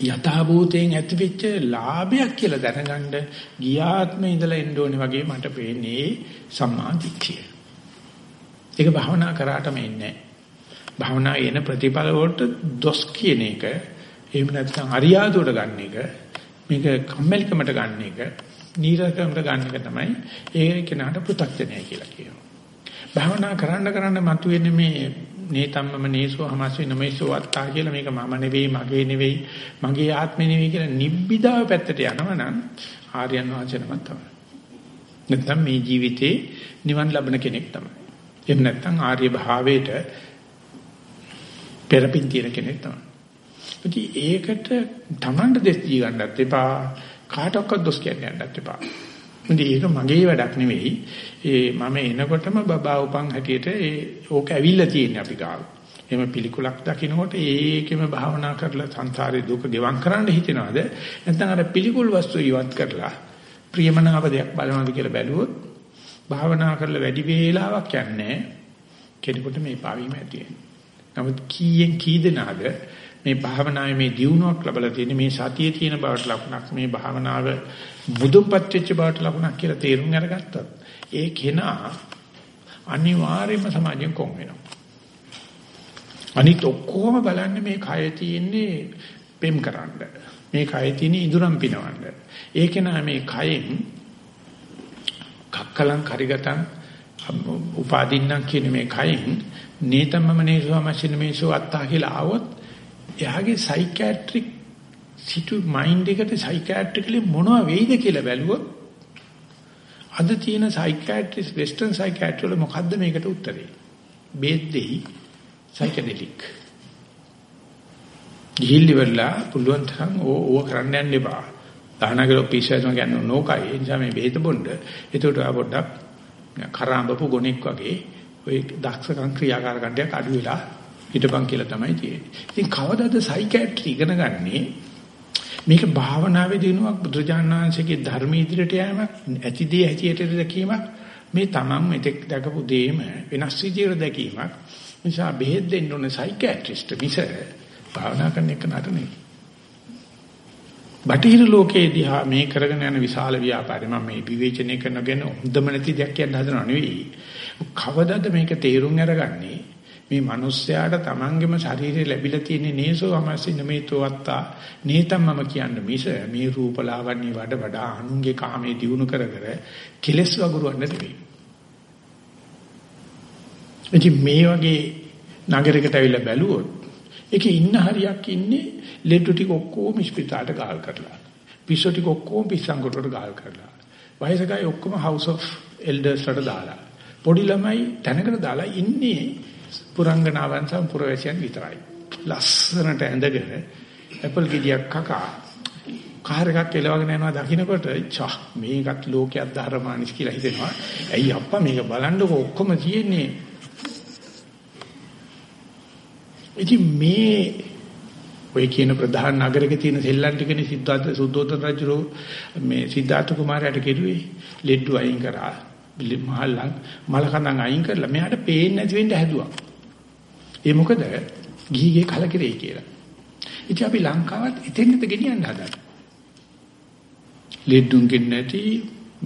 යථාභූතයෙන් ඇතිවෙච්ච ලාභයක් කියලා දැනගන්න ගියාත්ම ඉඳලා එන්න ඕනේ වගේ මට පේන්නේ සම්මාදිට්ඨිය. ඒක භාවනා කරාටම එන්නේ භාවනා එන ප්‍රතිඵල වලට දොස් කියන එක එහෙම නැත්නම් අරියාදුවට ගන්න එක මේක කම්මැලිකමට ගන්න එක නීරසකමට ගන්න එක තමයි ඒ කෙනාට පෘථග්ජනය කියලා කියනවා. භාවනා කරන්න කරන්න මතුවෙන්නේ මේ නේතම්මම නේසෝ හමස්සේ නමේසෝ අත්තා කියලා මේක මම නෙවෙයි මගේ නෙවෙයි මගේ ආත්මෙ නෙවෙයි කියලා නිබ්බිදාව පැත්තට යනවනම් ආර්යයන් වහන්සේ නමක් තමයි. නැත්නම් මේ ජීවිතේ නිවන් ලබන කෙනෙක් තමයි. එහෙම නැත්නම් ආර්ය භාවයට පෙරපින් තියෙන කෙනෙක් තමයි. ඉතින් ඒකට Tamanට දෙස් දී ගන්නත් එපා කාටවත් දොස් කියන්න යන්නත් එපා. ඉතින් ඒක මගේ වැඩක් නෙවෙයි. ඒ මම එනකොටම බබා උපන් හැටියට ඒ ඕක ඇවිල්ලා තියෙන්නේ අපි ගාව. එහෙම පිළිකුලක් දකින්නකොට ඒකෙම භාවනා කරලා සංසාරේ දුක ගෙවම් කරන්න හිතෙනවද? නැත්නම් අර පිළිකුල් වස්තු ඉවත් කරලා ප්‍රියමනාප දෙයක් බලනවාද කියලා බැලුවොත් භාවනා කරලා වැඩි වේලාවක් යන්නේ කෙනෙකුට මේ පාවීම ඇති නමුත් කීයෙන් කී දෙනාද මේ භාවනාවේ මේ දියුණුවක් ලැබලා තියෙන මේ සතියේ තියෙන බවට ලකුණක් මේ භාවනාව මුදුන්පත් වෙච්ච බවට ලකුණක් කියලා තේරුම් අරගත්තොත් ඒ කෙනා අනිවාර්යයෙන්ම සමාජයෙන් කොම් වෙනවා. අනිත් ඔක්කොම බලන්නේ මේ කය තියෙන්නේ පෙම් කරන්න. මේ කය තියෙන ඉදුරම් පිනවන්න. ඒක නා මේ කයෙන් කක්කලං කරිගතං උපාදින්නම් කියන මේ කයෙන් නේතම්මම නේසවමසින මේසෝ අත්තා කියලා આવොත් එයාගේ සයිකියාට්‍රික් සිටු මයින්ඩ් එකට සයිකියාට්‍රිකලි මොනවා වෙයිද කියලා බැලුවොත් අද තියෙන සයිකියාට්‍රිස් වෙස්ටර්න් සයිකියාට්‍රි වල මොකද්ද මේකට උත්තරේ? බේත් දෙයි සයිකඩෙලික්. ගිහිල්ලි වෙලා පුළුවන් තරම් ඕව කරන්න යන්න එපා. දහනගල පිස්සයම කියන්නේ නෝකයි. ඒ නිසා මේ බෙහෙත බොන්න. ඒකට ආ පොඩ්ඩක් කරාඹපු ගොනෙක් වගේ ওই දක්ෂකම් ක්‍රියාකාරකම් අඩු වෙලා හිටපන් කියලා තමයි තියෙන්නේ. ඉතින් කවදාද සයිකියාට්‍රි ඉගෙන ගන්නේ? මේක භාවනාවේ දිනුවක් බුදුජානනාංශයේ ධර්ම ඉදිරියට යෑමක් ඇතිදී ඇතියට දැකීමක් මේ තමන් මෙතෙක් දැකපු දේම වෙනස් විදියට දැකීමක් නිසා බෙහෙත් දෙන්න ඕනේ සයිකියාට්‍රිස්ට් මිස භාවනා කරන එක නට නෙවෙයි. බටහිර ලෝකයේ දිහා මේ කරගෙන යන විශාල ව්‍යාපාරය මම මේ විවේචනය කරනගෙන හොඳම නැති දෙයක් කියන්න හදනව නෙවෙයි. කවදාද මේක තේරුම් අරගන්නේ? මේ මිනිස්යාට තමන්ගේම ශරීරය ලැබිලා තියෙන නේසෝ අමසින මේතෝ අත්තා නේතම් මම කියන්නේ මිස මේ රූපලාවන්‍ය වඩ වඩා අනුන්ගේ කාමයේ දිනු කර කර කෙලස් වගුරුවන්න නෙවෙයි. ඉතින් මේ වගේ නගරයකට ඇවිල්ලා බැලුවොත් ඒකේ ඉන්න හරියක් ඉන්නේ ලෙඩු ටික ඔක්කොම ස්පිතාලට ගාල් කරලා. පිස්සෝ ටික ඔක්කොම පිස්සන් කොටට ගාල් කරලා. වයසකයි ඔක්කොම house of elders වලට දාලා. පොඩි ළමයි තැනකට දාලා ඉන්නේ පුරංගනාවන් සම පුරවැසියන් විතරයි. ලස්සනට ඇඳගෙන ඇපල් ගෙඩියක් කකා කාර් එකක් එලවගෙන යනවා දකින්නකොට චා මේකත් ලෝකයක් ධර්මානිස් කියලා හිතෙනවා. ඇයි අප්පා මේක බලන්නකො ඔක්කොම තියෙන්නේ. ඉතින් මේ ඔය කියන ප්‍රධාන නගරයක තියෙන සෙල්ලම් ටිකනේ සිද්ධාර්ථ සුද්ධෝදන රජු මේ සිද්ධාර්ථ කුමාරයාට කෙරුවේ ලෙඩ්ඩු අයින් කරා මහල්ලන් මලකඳන් අයින් කරලා මෙයාට පේන්නේ නැති වෙන්න හැදුවා. ඒ මොකද ගිහිගේ කලකිරෙයි කියලා. ඉතින් අපි ලංකාවත් එතෙන්ද ගෙනියන්න හදන්නේ. ලෙඩ්ඩුන්ගෙන් නැති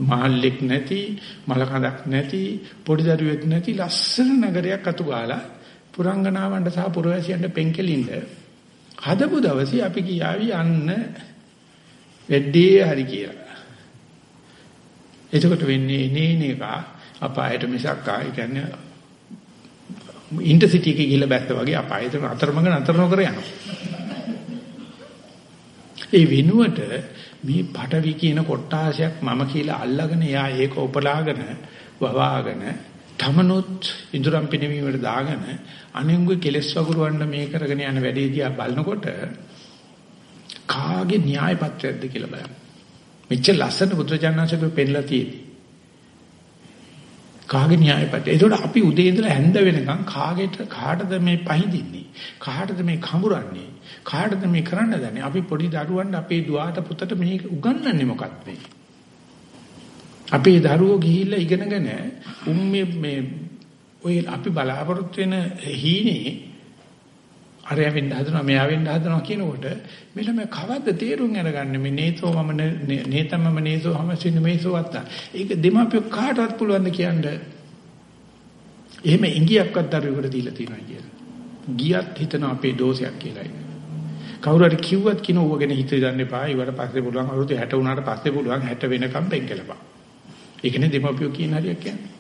මහල්ලෙක් නැති මලකඳක් නැති පොඩි දරුවෙක් නැති ලස්සන නගරයක් අතු ගාලා පුරංගනාවන්ට සහ පුරවැසියන්ට පෙන්කෙලින්ද හදපු දවසේ අපි කියාවි යන්න වෙද්දී හරි කියලා. එතකොට වෙන්නේ නේන එක අපායට මිසක් ආ කියන්නේ ඉන්ටර්සිටි එකේ ගිහිල්ලා බැස්ස වගේ අපායට අතරමඟ නතර නොකර යනවා. ඒ වෙනුවට මේ පටවි කියන කොට්ටාසයක් මම කියලා අල්ලගෙන එයා ඒක උපලාගෙන වවාගෙන තමනුත් ඉදurang පිනවීමට දාගෙන අනිංගු කෙලස් වගුරවන්න මේ කරගෙන යන වැඩේ දිහා බලනකොට කාගේ න්‍යාය පත්‍රයක්ද කියලා බලන්න. මෙච්චර ලස්සන බුදුචානන්සේක පෙන්ලා තියෙන්නේ. කාගේ න්‍යාය පත්‍රය. ඒතකොට අපි උදේ ඉඳලා හැන්ද වෙනකන් කාගෙට කාටද මේ පහඳින්නේ? කාටද මේ කඹරන්නේ? කාටද මේ කරන්න දන්නේ? අපි පොඩි දරුවන්ට අපේ දුවාට පුතට මේ උගන්වන්නේ මොකක්ද මේ? අපේ දරුවෝ ගිහිල්ලා ඉගෙනගෙන උන් මේ මේ ඔය අපි බලාපොරොත්තු වෙන හීනේ අරය වෙන්න හදනවා මෙයා වෙන්න හදනවා කියනකොට මේ ළමයා කවද්ද තේරුම් අරගන්නේ මේ නේතෝ මම නේතමම නේතෝ හැමසින් මේසෝ අත්ත. ඒක දෙමාපියෝ කාටවත් පුළුවන් ද කියන්නේ. එහෙම ඉංගියක්වත් දරුවෙකුට දීලා තියෙනවා කියලා. ගියත් හිතන අපේ දෝෂයක් කියලා ඒක. කවුරු හරි කිව්වත් කින ඕව ගැන හිත ගන්න එපා. ඊවට පස්සේ පුළුවන් අවුරුදු 60 වුණාට පස්සේ පුළුවන් 60 වෙනකම් බෙන්කලපන්. ඒකනේ දෙමාපියෝ කියන හරියක් කියන්නේ.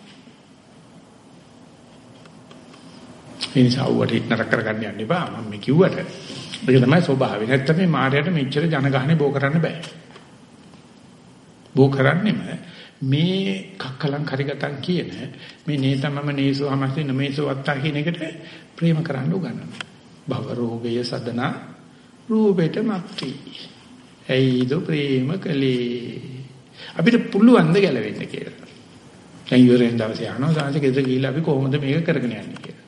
ඒ නිසා ඌට හිට නරක කරගන්න යන්න එපා. මම මේ කිව්වට. ඒක තමයි ස්වභාවය. නැත්තම් මේ මායයට මෙච්චර ජනගහනේ බෝ කරන්න බෑ. බෝ කරන්නෙම මේ කක්කලං කරිගතං කියන මේ නේතමම නේසෝ හමස්සේ නමේසෝ වත්තා කියන එකට ප්‍රේම කරන්න උගන්වනවා. භව රෝගය සදනා රූපෙට මක්ටි. ඇයිද ප්‍රේම කලේ අපිට පුළුවන් ද ගැලවෙන්න කියලා. දැන් ඉවරෙන් දවසේ යනවා සාංශ ගෙදර ගිහිල්ලා අපි කොහොමද මේක කරගෙන යන්නේ කියලා.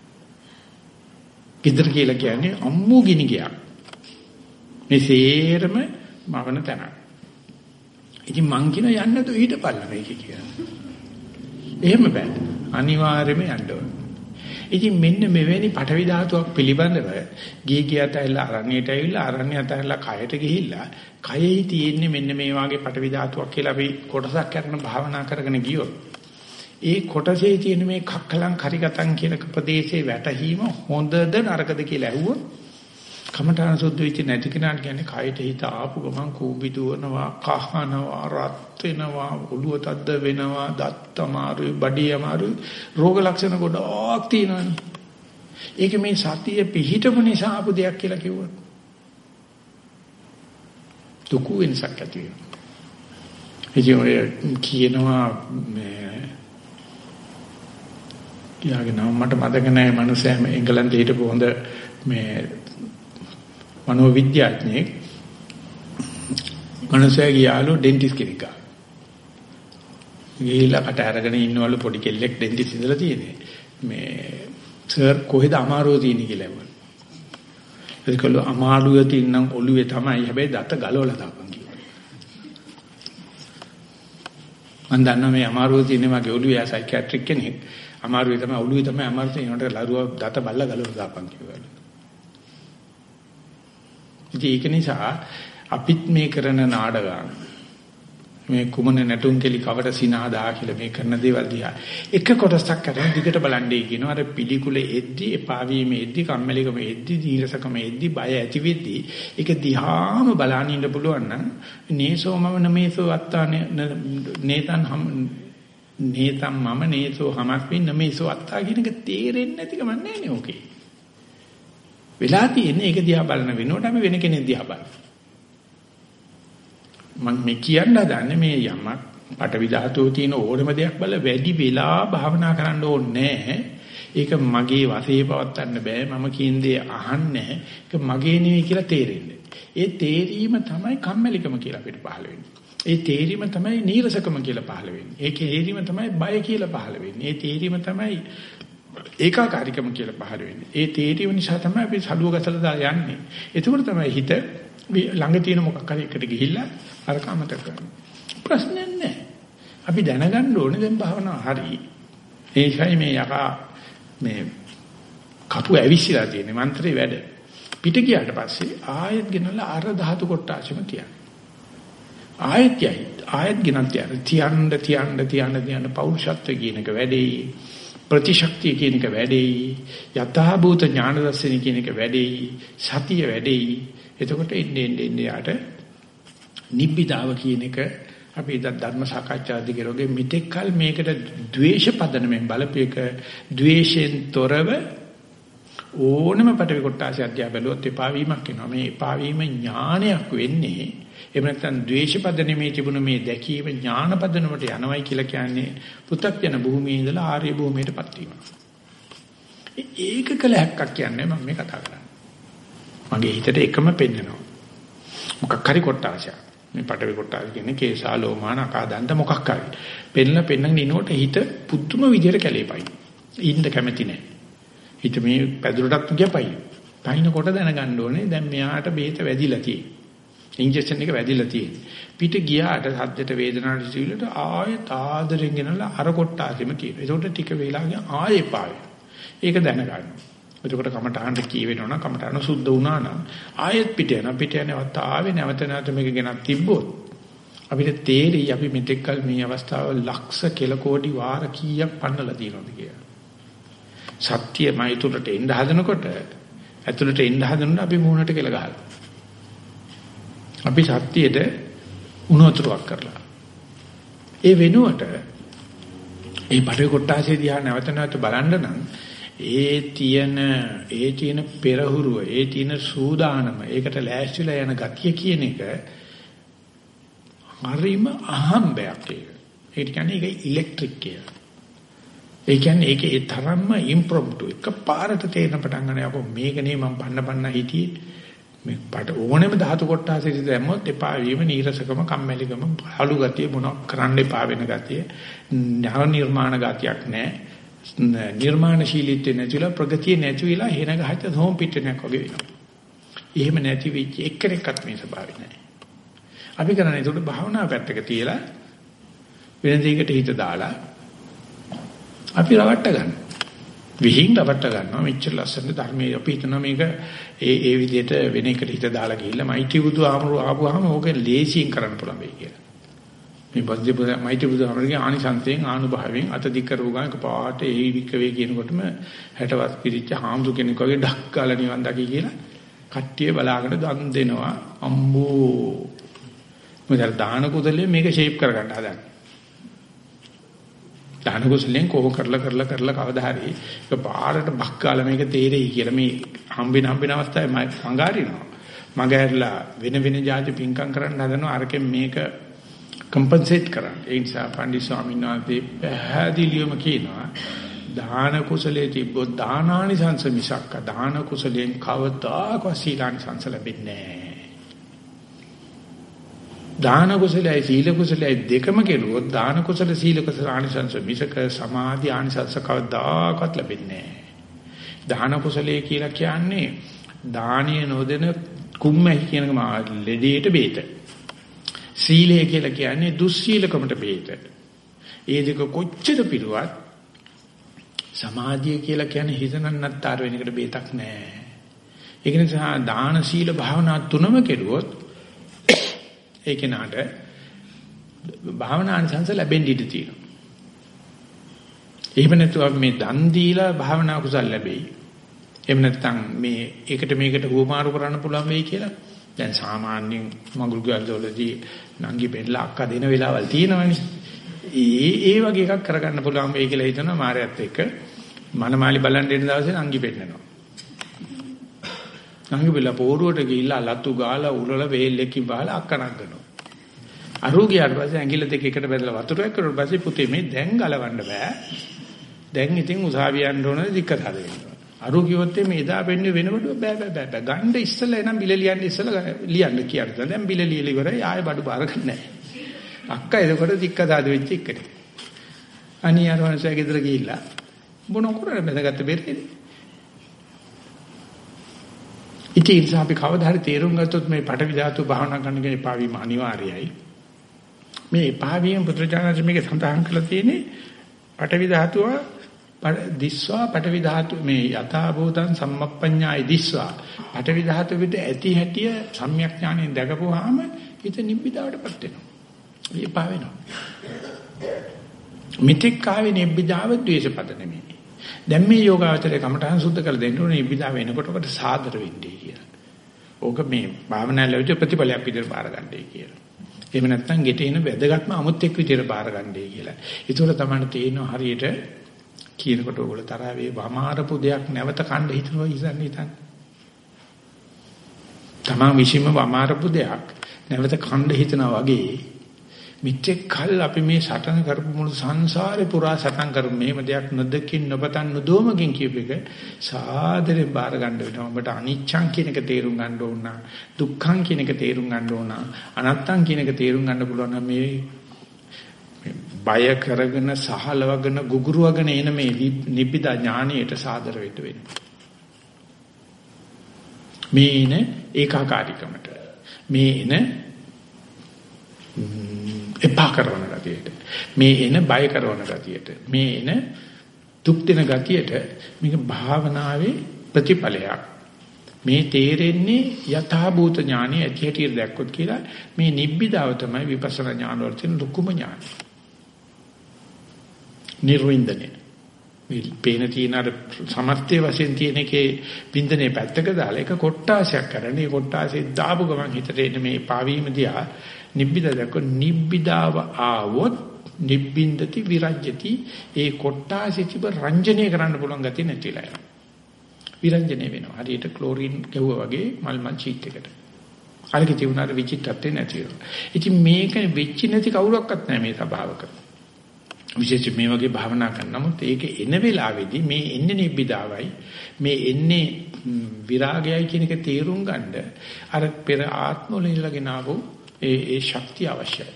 ගෙදර කියලා කියන්නේ අම්මු ගිනි ගියක්. මේ සේරම මවන තැන. ඉතින් මං කියන යන්න තු ඊට පල්ල මේක කියලා. එහෙම බෑ. අනිවාර්යයෙන්ම යන්න ඕන. ඉතින් මෙන්න මෙවැනි පටවි ධාතුවක් පිළිබඳව ගිය ගියට ඇවිල්ලා අරණියට ඇවිල්ලා අරණියට ඇවිල්ලා කයට ගිහිල්ලා කයෙහි තියෙන්නේ මෙන්න මේ වාගේ පටවි ධාතුවක් කියලා අපි කොටසක් කරන භාවනා කරගෙන ගියොත් ඒ කොටසේ තියෙන මේ කක්කලං කරිගතං කියන ප්‍රදේශේ වැටහීම හොඳද නරකද කියලා ඇහුවොත් කමඨාන සුද්ධ වෙච්ච නැති කෙනාට කියන්නේ කයට හිත ආපු ගමන් කූඹි දුවනවා කහනවා රත් වෙනවා ඔළුව තද්ද වෙනවා දත් අමාරුයි බඩේ අමාරුයි. රෝග ලක්ෂණ ගොඩක් තියෙනවානේ. ඒක මේ සතිය පිහිටපු නිසා ආපු දෙයක් කියලා කිව්වොත් දුක වෙනසක් ඇති වෙනවා. ඉතින් ඔය කියනවා මේ යාගේ නම මට මතක නැහැ මනුස්සයා එංගලන්තේ හිටපු හොඳ මේ මනෝවිද්‍යාඥයෙක් මනුස්සයා ගියාලු ඩෙන්ටිස් කෙනෙක් ගා. ගිහිල්ලා කට අරගෙන ඉන්නවලු පොඩි කෙල්ලෙක් ඩෙන්ටිස් ඉඳලා තියෙන්නේ. මේ සර් කොහෙද අමාරුව තියෙන්නේ කියලා ඇහුවා. ඒකල අමාරුව තියෙනම් ඔළුවේ තමයි හැබැයි දත ගලවලා දාපන් කිව්වා. මම දන්නවා මේ අමාරුව තියෙන්නේ මගේ ඔළුවේ ආ සයිකියාට්‍රික් කෙනෙක්. අමාරුවේ තමයි ඔළුවේ තමයි අමාරු තියෙනකොට ලරුව දත බල්ල ගලවලා දාපන් කිව්වා. ඉතින් ඒක නිසා අපිත් මේ කරන නාඩගම් මේ කුමන නැටුම් කෙලි කවට සිනාදා කියලා මේ කරන දේවල් දිහා එක කොටසක් කරගෙන දිගට බලන්නේ කියනවා අර පිළිකුල එද්දි එපා වීම එද්දි කම්මැලිකම එද්දි දීරසකම එද්දි බය ඇති වෙද්දි ඒක දිහාම බලන්න ඉන්න පුළුවන් නම් නේසෝමම නමේසෝ අත්තානේ නේතන් හම් නේතම් මම නේසෝ හමස්මින් නමේසෝ අත්තා කියන එක තේරෙන්නේ නැතිකම නැහැ නේ ඕකේ වෙලා තියෙන්නේ ඒක දිහා බලන වෙනකොට අපි වෙන කෙනෙක් දිහා බලනවා. මම මේ කියන්න හදන්නේ මේ යමක් පටවි ධාතුවේ තියෙන ඕනම දෙයක් බල වැඩි වෙලා භාවනා කරන්න ඕනේ ඒක මගේ වශයේ පවත්වන්න බෑ මම කියන දේ අහන්නේ ඒක මගේ නෙවෙයි කියලා තේරෙන්නේ. ඒ තේරීම තමයි කම්මැලිකම කියලා අපිට පහළ වෙන්නේ. ඒ තේරීම තමයි නීරසකම කියලා පහළ වෙන්නේ. ඒ තේරීම තමයි බය කියලා පහළ වෙන්නේ. ඒ තේරීම තමයි ඒකාකාරීකම කියලා පහළ වෙන්නේ. ඒ තේරීම නිසා තමයි අපි සලුව ගසලා දාලා යන්නේ. ඒකෝර තමයි හිත ළඟ තියෙන මොකක් හරි එකට ගිහිල්ලා අර කාමත කරනවා. ප්‍රශ්නයක් නැහැ. අපි දැනගන්න ඕනේ දැන් භාවනාව හරි. ඒකයි මේ යකා මේ කපු ඇවිස්සලා තියෙන මන්ත්‍රේ වැඩ. පිට ගියාට පස්සේ ආයෙත් ගෙනලා අර ධාතු කොටාශෙම තියන්න. ආයෙත් යයි ආයෙත් ගෙනත් තියන්න. තියන්න තියන්න තියන්න තියන්න පෞරුෂත්වයේ කියන එක වැඩේ. ප්‍රතිශක්තිය කියන එක වැඩෙයි. යථා භූත ඥාන දර්ශනය කියන එක වැඩෙයි. සතිය වැඩෙයි. එතකොට ඉන්නේ ඉන්නේ යාට නිබ්බිදාව කියන එක අපි දැන් ධර්ම සාකච්ඡාදී කරෝගේ මිත්‍යක් කල මේකට ද්වේෂ පදනමෙන් බලපේක ද්වේෂයෙන් තොරව ඕනම පටවි කොටාසි අධ්‍යා බැලුවොත් එපා වීමක් එනවා. මේ එපා වීම ඥානයක් වෙන්නේ එහෙම නැත්නම් ද්වේෂ පදනමේ තිබුණ මේ දැකීම ඥාන පදනමට යනවයි කියලා කියන්නේ පෘථග්ජන භූමියේ ඉඳලා ආර්ය භූමියටපත් වීම. ඒක කළ හැක්කක් කියන්නේ මම මේ කතා කරන්නේ. මගේ හිතට එකම පෙන්නනවා. මොකක් හරි කොටාසයක්. මේ පටවි කොටාස කියන්නේ කේසා ලෝමාන අකාදන්ත මොකක් හරි. පෙන්න පෙන්න නිනෝට හිත පුදුම විදියට කැලේපයි. ඉන්න කැමති නැහැ. හිත මේ පැදුරටත් ගියපයි. පයින්කොට දැනගන්න ඕනේ දැන් මෙයාට බේත වැදිලා තියෙන්නේ. ඉන්ජෙක්ෂන් එක වැදිලා තියෙන්නේ. පිට ගියාට සද්දට වේදනාවට සිවිලට ආයෙත් ආදරෙන් ගෙනලා අර කොට්ටාසෙම තියෙනවා. ඒකට ටික වෙලාවකින් ආයෙ පාවෙ. ඒක දැනගන්න. එතකොට කමඨාන්ට කියවෙනවනම් කමඨාන සුද්ධ වුණා නම් ආයෙත් පිට යනවා. පිට යනවත් ආවේ නැවත නැවත මේක ගෙනත් තිබ්බොත් අපිට තේරෙයි අපි මෙතෙක්කල් මේ අවස්ථාව ලක්ෂ කෙල කෝටි වාර කීයක් පන්නලා තියෙනවද කියලා. සත්‍යමයි තුරට එන්න හදනකොට ඇතුළට එන්න හදනකොට අපි මූණට කෙල ගහලා. අපි සත්‍යයට උණුතුරක් කරලා. ඒ වෙනුවට ඒ බඩේ කොටාසේ දිහා නැවත නැවත බලන්න නම් ඒ තියෙන ඒ තියෙන පෙරහුරුව ඒ තියෙන සූදානම ඒකට ලෑස්තිලා යන ගතිය කියන එක හරිම අහම්බයක් ඒක. ඒ කියන්නේ ඒක ඉලෙක්ට්‍රික් කියලා. ඒ කියන්නේ ඒක ඒ තරම්ම ඉම්ප්‍රොම්ප්ටු එකපාරට තේරෙන පටන් ගන්න යකෝ මේකනේ මම පන්න පන්න හිටියේ මේ පට ඕනෙම ධාතු කොටස ඉඳි දැම්මොත් එපා වීම නීරසකම කම්මැලිකම හලු ගතිය මොනක් කරන්න එපා වෙන ගතිය නව නිර්මාණ ගතියක් නැහැ නිර්මාණශීලීත්වය නැතිලා ප්‍රගතිය නැතිවිලා හේන ගහච්ච හෝම් පිටනක් වගේ වෙනවා. එහෙම නැති වෙච්ච එක්කෙනෙක්වත් මේ ස්වභාවය නැහැ. අපි කරන්නේ ඒක භාවනා පැත්තක තියලා වෙන දෙයකට හිත දාලා අපි රවට්ට ගන්නවා. විහිං රවට්ට ගන්නවා. මෙච්චර ලස්සන ධර්මයේ අපි හිතනවා මේක ඒ ඒ විදිහට වෙන එකට හිත දාලා ගිහිල්ලා මෛත්‍රී බුදු ආමරු ආපුවාම ඕක ලේසියෙන් කරන්න පුළුවන් වෙයි කියලා. මේ බද්දේ මෛත්‍රී බුදු ආමරුගේ ආනිසංසයෙන් ආනුභාවයෙන් අත දික් කරපු ගමන් පාට ඒ වික්කවේ කියනකොටම 60වත් පිරිච්ච හාමුදුර කෙනෙක් වගේ ඩක් ගාලා නිවන් දකි කියලා කට්ටිය බලාගෙන දන් දෙනවා. අම්බෝ මොකද දාන කුදලේ මේක ෂේප් කරගන්න හදන්නේ. දාන කුසලෙන් කොහොම කරලා කරලා කරලා කවදා හරි ඒක පාරට බක්කාලා මේක තේරෙයි කියලා මේ හම්බෙන හම්බෙන අවස්ථාවේ මම සංගාරිනවා මග ඇරලා වෙන වෙන જાති පිංකම් කරන්න හදනවා. අරකින් මේක කම්පන්සේට් කරන්න. ඒ නිසා පන්දි ස්වාමීන් වහන්සේ පැහැදිලිවම කියනවා දාන කුසලයේ තිබ්බොත් දානානිසංස මිසක්ක දාන කුසලයෙන් කවදාකවත් සීලානිසංස ලැබෙන්නේ නැහැ. දාන කුසලයි සීල කුසලයි දෙකම කෙරුවොත් දාන කුසල සීල කුසල ආනිසංස මිසක සමාධි ආනිසංස කවදාකවත් ලැබෙන්නේ නැහැ. දාන කුසලයේ කියලා කියන්නේ දානීය නොදෙන කුම්මැහි කියන ලෙඩේට බේත. සීලය කියලා කියන්නේ දුස්සීලකමට බේත. ඒ දෙක කොච්චර පිරුවත් සමාධිය කියලා කියන්නේ හිතනන්නත්තර වෙන එකට බේතක් නැහැ. ඒක නිසා දාන සීල භාවනා තුනම කෙරුවොත් ඒ කෙනාට භාවනානිසංස ලැබෙන්න ඉඩ තියෙනවා. එහෙම නැතුව මේ දන් දීලා භාවනා කුසල් ලැබෙයි. එහෙම නැත්නම් මේ ඒකට මේකට හුවමාරු කරන්න පුළුවන් වෙයි කියලා. දැන් සාමාන්‍යයෙන් මඟුල් ගල්වලදී නංගි බෙල්ල අක්කා දෙන වෙලාවල් තියෙනවනේ. ඒ ඒ වගේ එකක් කරගන්න පුළුවන් වෙයි කියලා හිතනවා මායයත් එක්ක මනමාලි බලන් දෙන දවසේ නංගි පෙන්නනවා. නංගි බෙල්ල පෝරුවට ගිහිල්ලා ලතු ගාලා උරල වේල්ලකින් බහලා අක්කනක් ගන්නවා. අරෝ ගියාට පස්සේ ඇඟිල්ල දෙක එකට බැදලා වතුරක් කරුවට පස්සේ පුතේ මේ දැන් ගලවන්න බෑ. දැන් ඉතින් උසාවිය යන්න ඕන දික්කත හදන්න. අරෝ කිව්වොත් මේ එදා වෙන්නේ වෙනකොට බෑ බෑ බෑ බෑ. ගන්න ඉස්සෙල්ලා එනම් බිල ලියන්න ඉස්සෙල්ලා ලියන්න කියනවා. දැන් බිල ලියලා ඉවරයි ආයෙ බඩු බාර ගන්න නැහැ. අක්කා එතකොට දික්කත හද වෙච්ච එකට. අනිය අර වංශය ගෙදර ගිහිල්ලා මොන කරන්නේ බඳගත්ත බෙරේනේ. ඉතින් අපි කවදා හරි තේරුම් ගත්තොත් මේ පටවි ධාතු භාවනා කරන්න ගේ පාවීම අනිවාර්යයි. මේ එපා වීම පුත්‍රජානක මේක සඳහන් කරලා තියෙන්නේ පඨවි ධාතුව දිස්වා පඨවි ධාතු මේ යථා භූතං සම්මප්පඤ්ඤාය දිස්වා පඨවි ධාතු විද ඇති හැටිය සම්‍යක් ඥාණයෙන් දැකපුවාම හිත නිබ්බිදාවටපත් වෙනවා. එපා වෙනවා. මිත්‍යක් කාවේ නිබ්බිදාව ද්වේෂපද නෙමෙයි. දැන් මේ යෝගාවචරයේ කමඨහං සුද්ධ කරලා දෙන්න ඕනේ ඉබ්බිදා වෙනකොට ඔකට සාදර වෙන්නේ කියලා. ඕක මේ භාවනා ලැබිච්ච ප්‍රතිඵලයක් විදිහට බාර ගන්නයි කියලා. එහෙම නැත්නම් ගෙට එන වැදගත්ම අමුත් එක් විදිහට බාර ගන්නයි කියලා. ඒතකොට තමයි තේරෙනවා හරියට කියනකොට ඕගොල්ලෝ තරහ වේ වමාරපු දෙයක් නැවත කණ්ඩ හිතනවා ඉතින් හිතන්නේ. තමන් විශ්ීම වමාරපු දෙයක් නැවත කණ්ඩ හිතනවා වගේ මිත්‍යෙක් කල් අපි මේ සටන කරපු මුළු සංසාරේ පුරා සටන් කරමු මේව දෙයක් නොදකින් නොපතන් නොදොමකින් කියප එක සාදරයෙන් බාර ගන්න වෙනවා ඔබට අනිච්ඡං කියන එක තේරුම් ගන්න ඕන දුක්ඛං කියන එක තේරුම් ගන්න ඕන අනත්තං කියන එක තේරුම් ගන්න පුළුවන් මේ බය කරගෙන සහලවගෙන ගුගුරුවගෙන එන මේ නිබ්බිදා ඥාණයට සාදර වෙන්න වෙනවා. මේ එන ඒකාකාරීකමට. මේ එන එපා කරන ගතියට. මේ එන බය කරන ගතියට. මේ එන දුක් දෙන ගතියට මේක භාවනාවේ ප්‍රතිඵලයක්. මේ තේරෙන්නේ යථා භූත ඥානෙ ඇති හැටියට දැක්කොත් කියලා මේ නිබ්බිදාව තමයි විපස්සනා ඥාන වල තියෙන ලොකුම ඥානය. නිර්වින්දනය මේ පේන තියෙන අර සමර්ථයේ වශයෙන් තියෙන එකේ බින්දනේ පැත්තක දාලා ඒක කොට්ටාසයක් කරන. ඒ කොට්ටාසේ දාපු ගමන් හිතට එන මේ පාවීම දිහා නිබ්බිද දක්ව නිබ්බිදාව ආවොත් නිබ්බින්දති විරජ්‍යති ඒ කොට්ටාසේ තිබ රංජනය කරන්න පුළුවන් ගතිය නැතිලා යනවා. විරංජනේ වෙනවා. හරියට ක්ලෝරින් ගැහුවා වගේ මල් මල් චීට් එකට. අරකේ තිබුණාට විචිත්තත්වේ නැති වෙනවා. ඉතින් මේක වෙච්ච නැති කවුරක්වත් නැහැ මේ ස්වභාවක. විශේෂයෙන් මේ වගේ භාවනා කරන නමුත් ඒක එන වෙලාවේදී මේ එන්නේ නිබ්බිදාවයි මේ එන්නේ විරාගයයි කියන එක තේරුම් ගන්න අර පෙර ආත්මවල ඉඳලාගෙන ආවෝ ඒ ඒ ශක්තිය අවශ්‍යයි.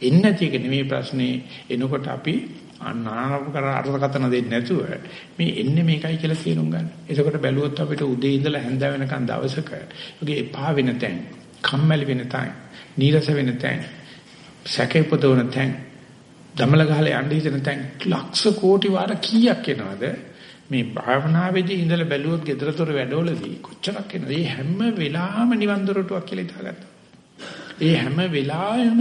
එන්නේ නැති එක නෙමෙයි ප්‍රශ්නේ එනකොට අපි අනානකර අර්ථකථන දෙන්නේ නැතුව මේ එන්නේ මේකයි කියලා තේරුම් ගන්න. එතකොට බැලුවොත් අපිට උදේ ඉඳලා හැන්ද වෙනකන් දවසක ඔගේ එපා වෙන තැන්, කම්මැලි වෙන තැන්, නීරස වෙන තැන්, සැකේපදවන තැන් දමල ගහලා යන්න හිතන තැන් ලක්ෂ කෝටි වාර කීයක් එනවද මේ භාවනාවේදී ඉඳලා බැලුවොත් gedaraතොර වැඩවලදී කොච්චරක් එනවද මේ හැම වෙලාවෙම නිවන් දොරටුවක් කියලා හිතාගත්තා. ඒ හැම වෙලාවෙම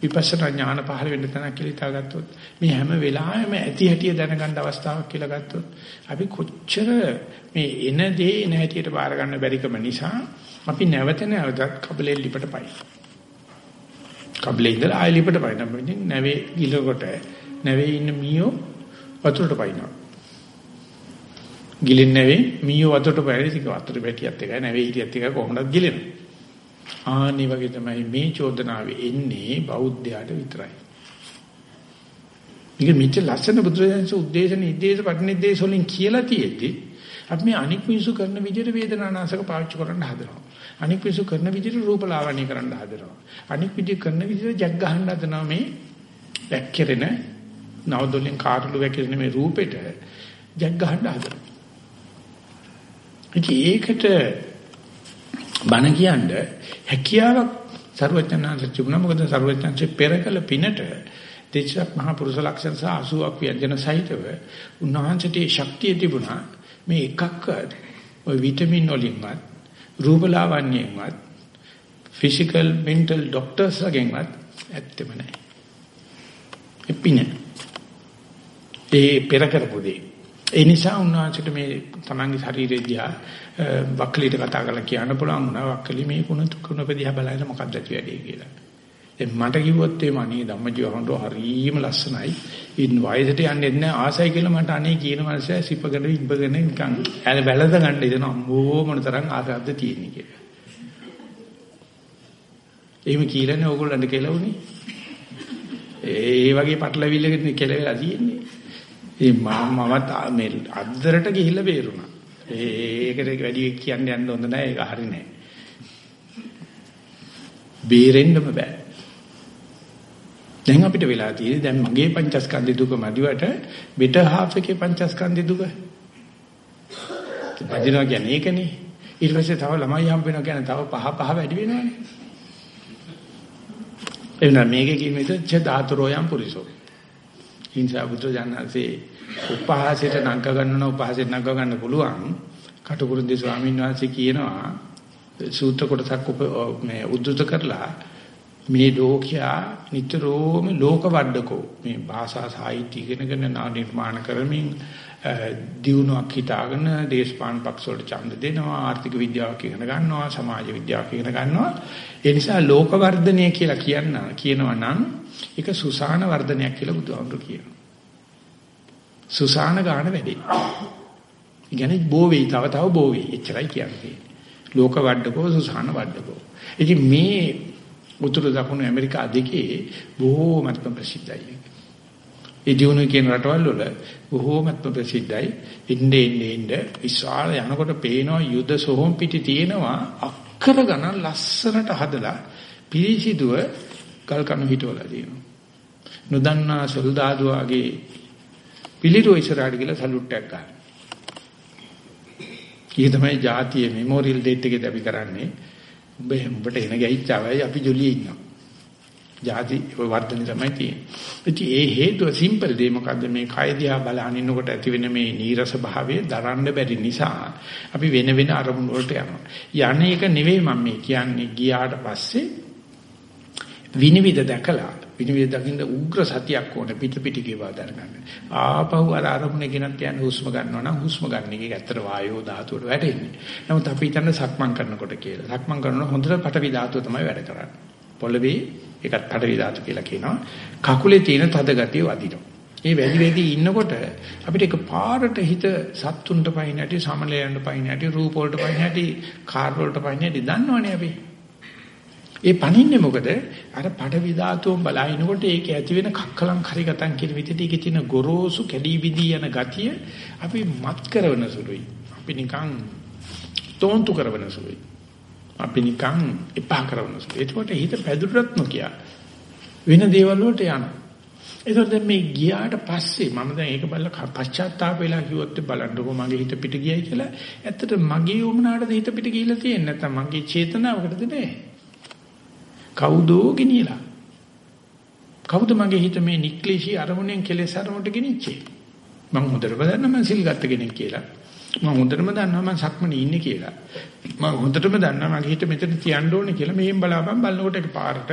විපස්සනා ඥාන පහළ වෙන්න තැනක් කියලා හිතාගත්තොත් මේ හැම වෙලාවෙම ඇති හැටිය දැනගන්න අවස්ථාවක් කියලා ගත්තොත් අපි කොච්චර මේ එන දේ එන හැටියට බාර ගන්න බැරිකම නිසා අපි නැවත නැවතත් කබලෙ ලිපට පයි. කබලේ ඉඳලා ආයෙ ලිපට පයින්නම්. ඉතින් නැවේ ගිලකොට නැවේ ඉන්න මීයෝ වතුරට පයින්නවා. ගිලින් නැවේ මීයෝ වතුරට පයින් ඉතින් වතුර පැටියත් එකයි නැවේ හිටියත් එකයි කොහොමදත් ගිලෙනවා. ආනි වගේ තමයි මේ චෝදනාව එන්නේ බෞද්ධයාට විතරයි. මේක මිත්‍ය ලස්සන බුදුරජාණන්ස උද්දේශ නිදේශ පටිනිදේශ වලින් කියලා තියෙද්දි අපි මේ අනික් මිනිසු කරන විදිහට වේදනානාශක පාවිච්චි කරන්න හදනවා. අනික් පිසු කරන විදිහට රූපලාවන්‍ය කරන්න හදනවා. අනික් විදිහ කරන විදිහට ජග් ගහන්න හදනවා මේ වැක්කිරෙන නවදොලෙන් කාටළු වැක්කිරෙන මේ රූපෙට ජග් ගහන්න හදනවා. ඒකට බණ කියන්න හැකියාවක් ਸਰවඥාන්සේ තිබුණා මොකද ਸਰවඥාන්සේ පෙරකල පිනට දෙචක් මහා පුරුෂ ලක්ෂණ සහ 80ක් ව්‍යංජන සහිතව උන්වහන්සේට ශක්තිය තිබුණා මේ එකක්වත් ওই විටමින් වලින්වත් රූපලාවන්‍යයෙන්වත් ෆිසිකල් මෙන්ටල් ડોක්ටර්ස් වගේවත් ඇත්තෙම නැහැ. එපින. ඒ පෙර කරපු දේ. ඒ නිසා උන්වහන්සේට මේ තමන්ගේ ශරීරය දිහා වක්කලිට කතා කරලා කියන්න පුළුවන් වුණා වක්කලි මේ කුණ කුණ පදිහා බලන්න මොකක්ද ඇති වැඩේ කියලා. දැන් මට කිව්වොත් එම අනේ ධම්මජීවහන්ට හරීම ලස්සනයි. ඉන් වයසට යන්නේ නැහැ ආසයි කියලා මට අනේ කියන මනසයි සිපගෙන ඉබ්බගෙන නිකන් ඇල බැලඳ ගන්න ඉතන අම්මෝ මොන තරම් ආසක්ද තියෙන්නේ කියලා. එහෙම කියලානේ ඕගොල්ලන්ට කෙලවුනේ. ඒ වගේ පටලවිල්ලකට කෙලවෙලා තියෙන්නේ. ඒ මමත් මේ අද්දරට ගිහිල්ලා බේරුණා. ඒකට වැඩි කියන්න යන්න හොඳ නැහැ ඒක හරි නෑ. බේරෙන්නම බෑ. දැන් අපිට වෙලා තියෙන්නේ දැන් මගේ පංචස්කන්ධ දුක මදිවට බෙටර් හාෆ් එකේ පංචස්කන්ධ දුක. පදිනවා කියන්නේ ඒකනේ. ඊට පස්සේ තව ළමයි හම්බ වෙනවා කියන්නේ තව පහ පහ වැඩි වෙනවානේ. එන්න මේකේ කියන්නේ ච ධාතුරෝයම් පුරිසෝ. හිංසා බුද්ධ ජානන්සේ උපහාසයට නංක ගන්නන උපහාසයට නංක ගන්න පුළුවන්. කටුකුරුන්දේ ස්වාමීන් වහන්සේ කියනවා සූත්‍ර කොටසක් මේ උද්දුත කරලා මේ ලෝකයා නිතරම ලෝක වඩකෝ මේ භාෂා සාහිත්‍ය ඉගෙනගෙන නා නිර්මාණ කරමින් දියුණුවක් හිතාගෙන දේශපාලන පක්ෂ වලට ඡන්ද දෙනවා ආර්ථික විද්‍යාවක් ඉගෙන ගන්නවා සමාජ විද්‍යාවක් ඉගෙන ගන්නවා ඒ නිසා ලෝක වර්ධනය කියලා කියන්න කියනවා නම් ඒක සුසාන වර්ධනයක් කියලා බුදුහාමුදුරු කියනවා සුසාන ගන්න වැඩි. ඉගෙන බෝ වෙයි තව තව බෝ වෙයි එච්චරයි කියන්නේ. ලෝක වඩකෝ සුසාන වඩකෝ. ඉතින් මේ උතුරු දකුණු ඇමරිකා දෙකේ බොහෝමත්ම ප්‍රසිද්ධයි. ඒ දිනුන කියන රටවල් වල බොහෝමත්ම ප්‍රසිද්ධයි. ඉන්නේ ඉන්නේ ඉන්නේ විශාල යනකොට පේනවා යුද සොහොන් පිටි තියෙනවා අක්කර ගණන් ලස්සනට හදලා පිරිසිදුව ගල් කණු හිටවලා තියෙනවා. නොදන්නා සොල්දාදුවාගේ පිළිරුව ඉස්සරහට ගිහලා සලුට් එකක් ගන්න. ඊයේ තමයි ජාතිය මෙමෝරියල් ඩේට් එකේදී අපි කරන්නේ. උඹ උඹට එන ගැහිච්චවයි අපි ජොලියේ ඉන්නවා. ජාති වර්ධනය තමයි තියෙන්නේ. ඉතින් ඒ හේතුව සිම්පල් දේ මොකද්ද මේ කය දිහා බලන ඉන්නකොට ඇති වෙන මේ නීරස භාවය දරන්න බැරි නිසා අපි වෙන වෙන අරමුණු වලට යනවා. යන්නේ එක නෙවෙයි මම මේ කියන්නේ ගියාට පස්සේ විනිවිද දැකලා විනිවිද දකින්න උග්‍ර සතියක් ඕන පිට පිට කියවා දැනගන්න. ආපහු අර අරමුණේ ගෙනත් යන හුස්ම ගන්නවා නම් හුස්ම ගන්න එක ඇත්තට වායෝ ධාතුවට වැටෙන්නේ. නමුත් අපි හිතන්නේ සක්මන් කරනකොට කියලා. සක්මන් කරනකොට හොඳට පටවි ධාතුව තමයි වැඩ කරන්නේ. පොළවේ ඒකත් පටවි ධාතු කියලා කියනවා. කකුලේ තියෙන තද ගතිය වදිනවා. ඒ වැඩි වැඩි ඉන්නකොට අපිට එක පාරට හිත සත්තුන්ට පයින් නැටි සමලයන්ට පයින් නැටි රූප වලට පයින් නැටි කාර් වලට පයින් නැටි දන්නවනේ අපි. ඒ පණින්නේ මොකද? අර පඩවි ධාතුව බලනකොට ඒක ඇති වෙන කක්කලං හරිගතන් කියන විදිහට ඒකේ තියෙන ගොරෝසු කැඩී බිදී යන ගතිය අපි මත් කරන සුළුයි. අපි නිකන් තෝන්තු කරන සුළුයි. අපි නිකන් එපා කරන සුළුයි. ඒකට හිත පැදුරත් නොකිය. වෙන දේවල් වලට යනවා. ඒතකොට දැන් මේ ගියාට පස්සේ මම දැන් ඒක බලලා පශ්චාත්තාප වෙලා කිව්වොත් බලන්නකෝ මගේ හිත පිට ගියයි කියලා. ඇත්තට මගේ උමනාටද හිත පිට ගිහිල්ලා තියෙන්නේ නැත්නම් මගේ චේතනාවකටද නෑ. කවුදෝ ගෙනියලා. කවුද මගේ හිත මේ නික්ලේශී අරමුණෙන් කෙලෙස් අරමුණට ගෙනිච්චේ? මම හොඳටම දන්නවා මම සිල් ගත්ත කෙනෙක් කියලා. මම හොඳටම දන්නවා මම සක්මනේ ඉන්නේ කියලා. මම හොඳටම දන්නවා මගේ හිත මෙතන තියන්න ඕනේ කියලා මෙහෙන් බලාපන් බලනකොට ඒක පාරට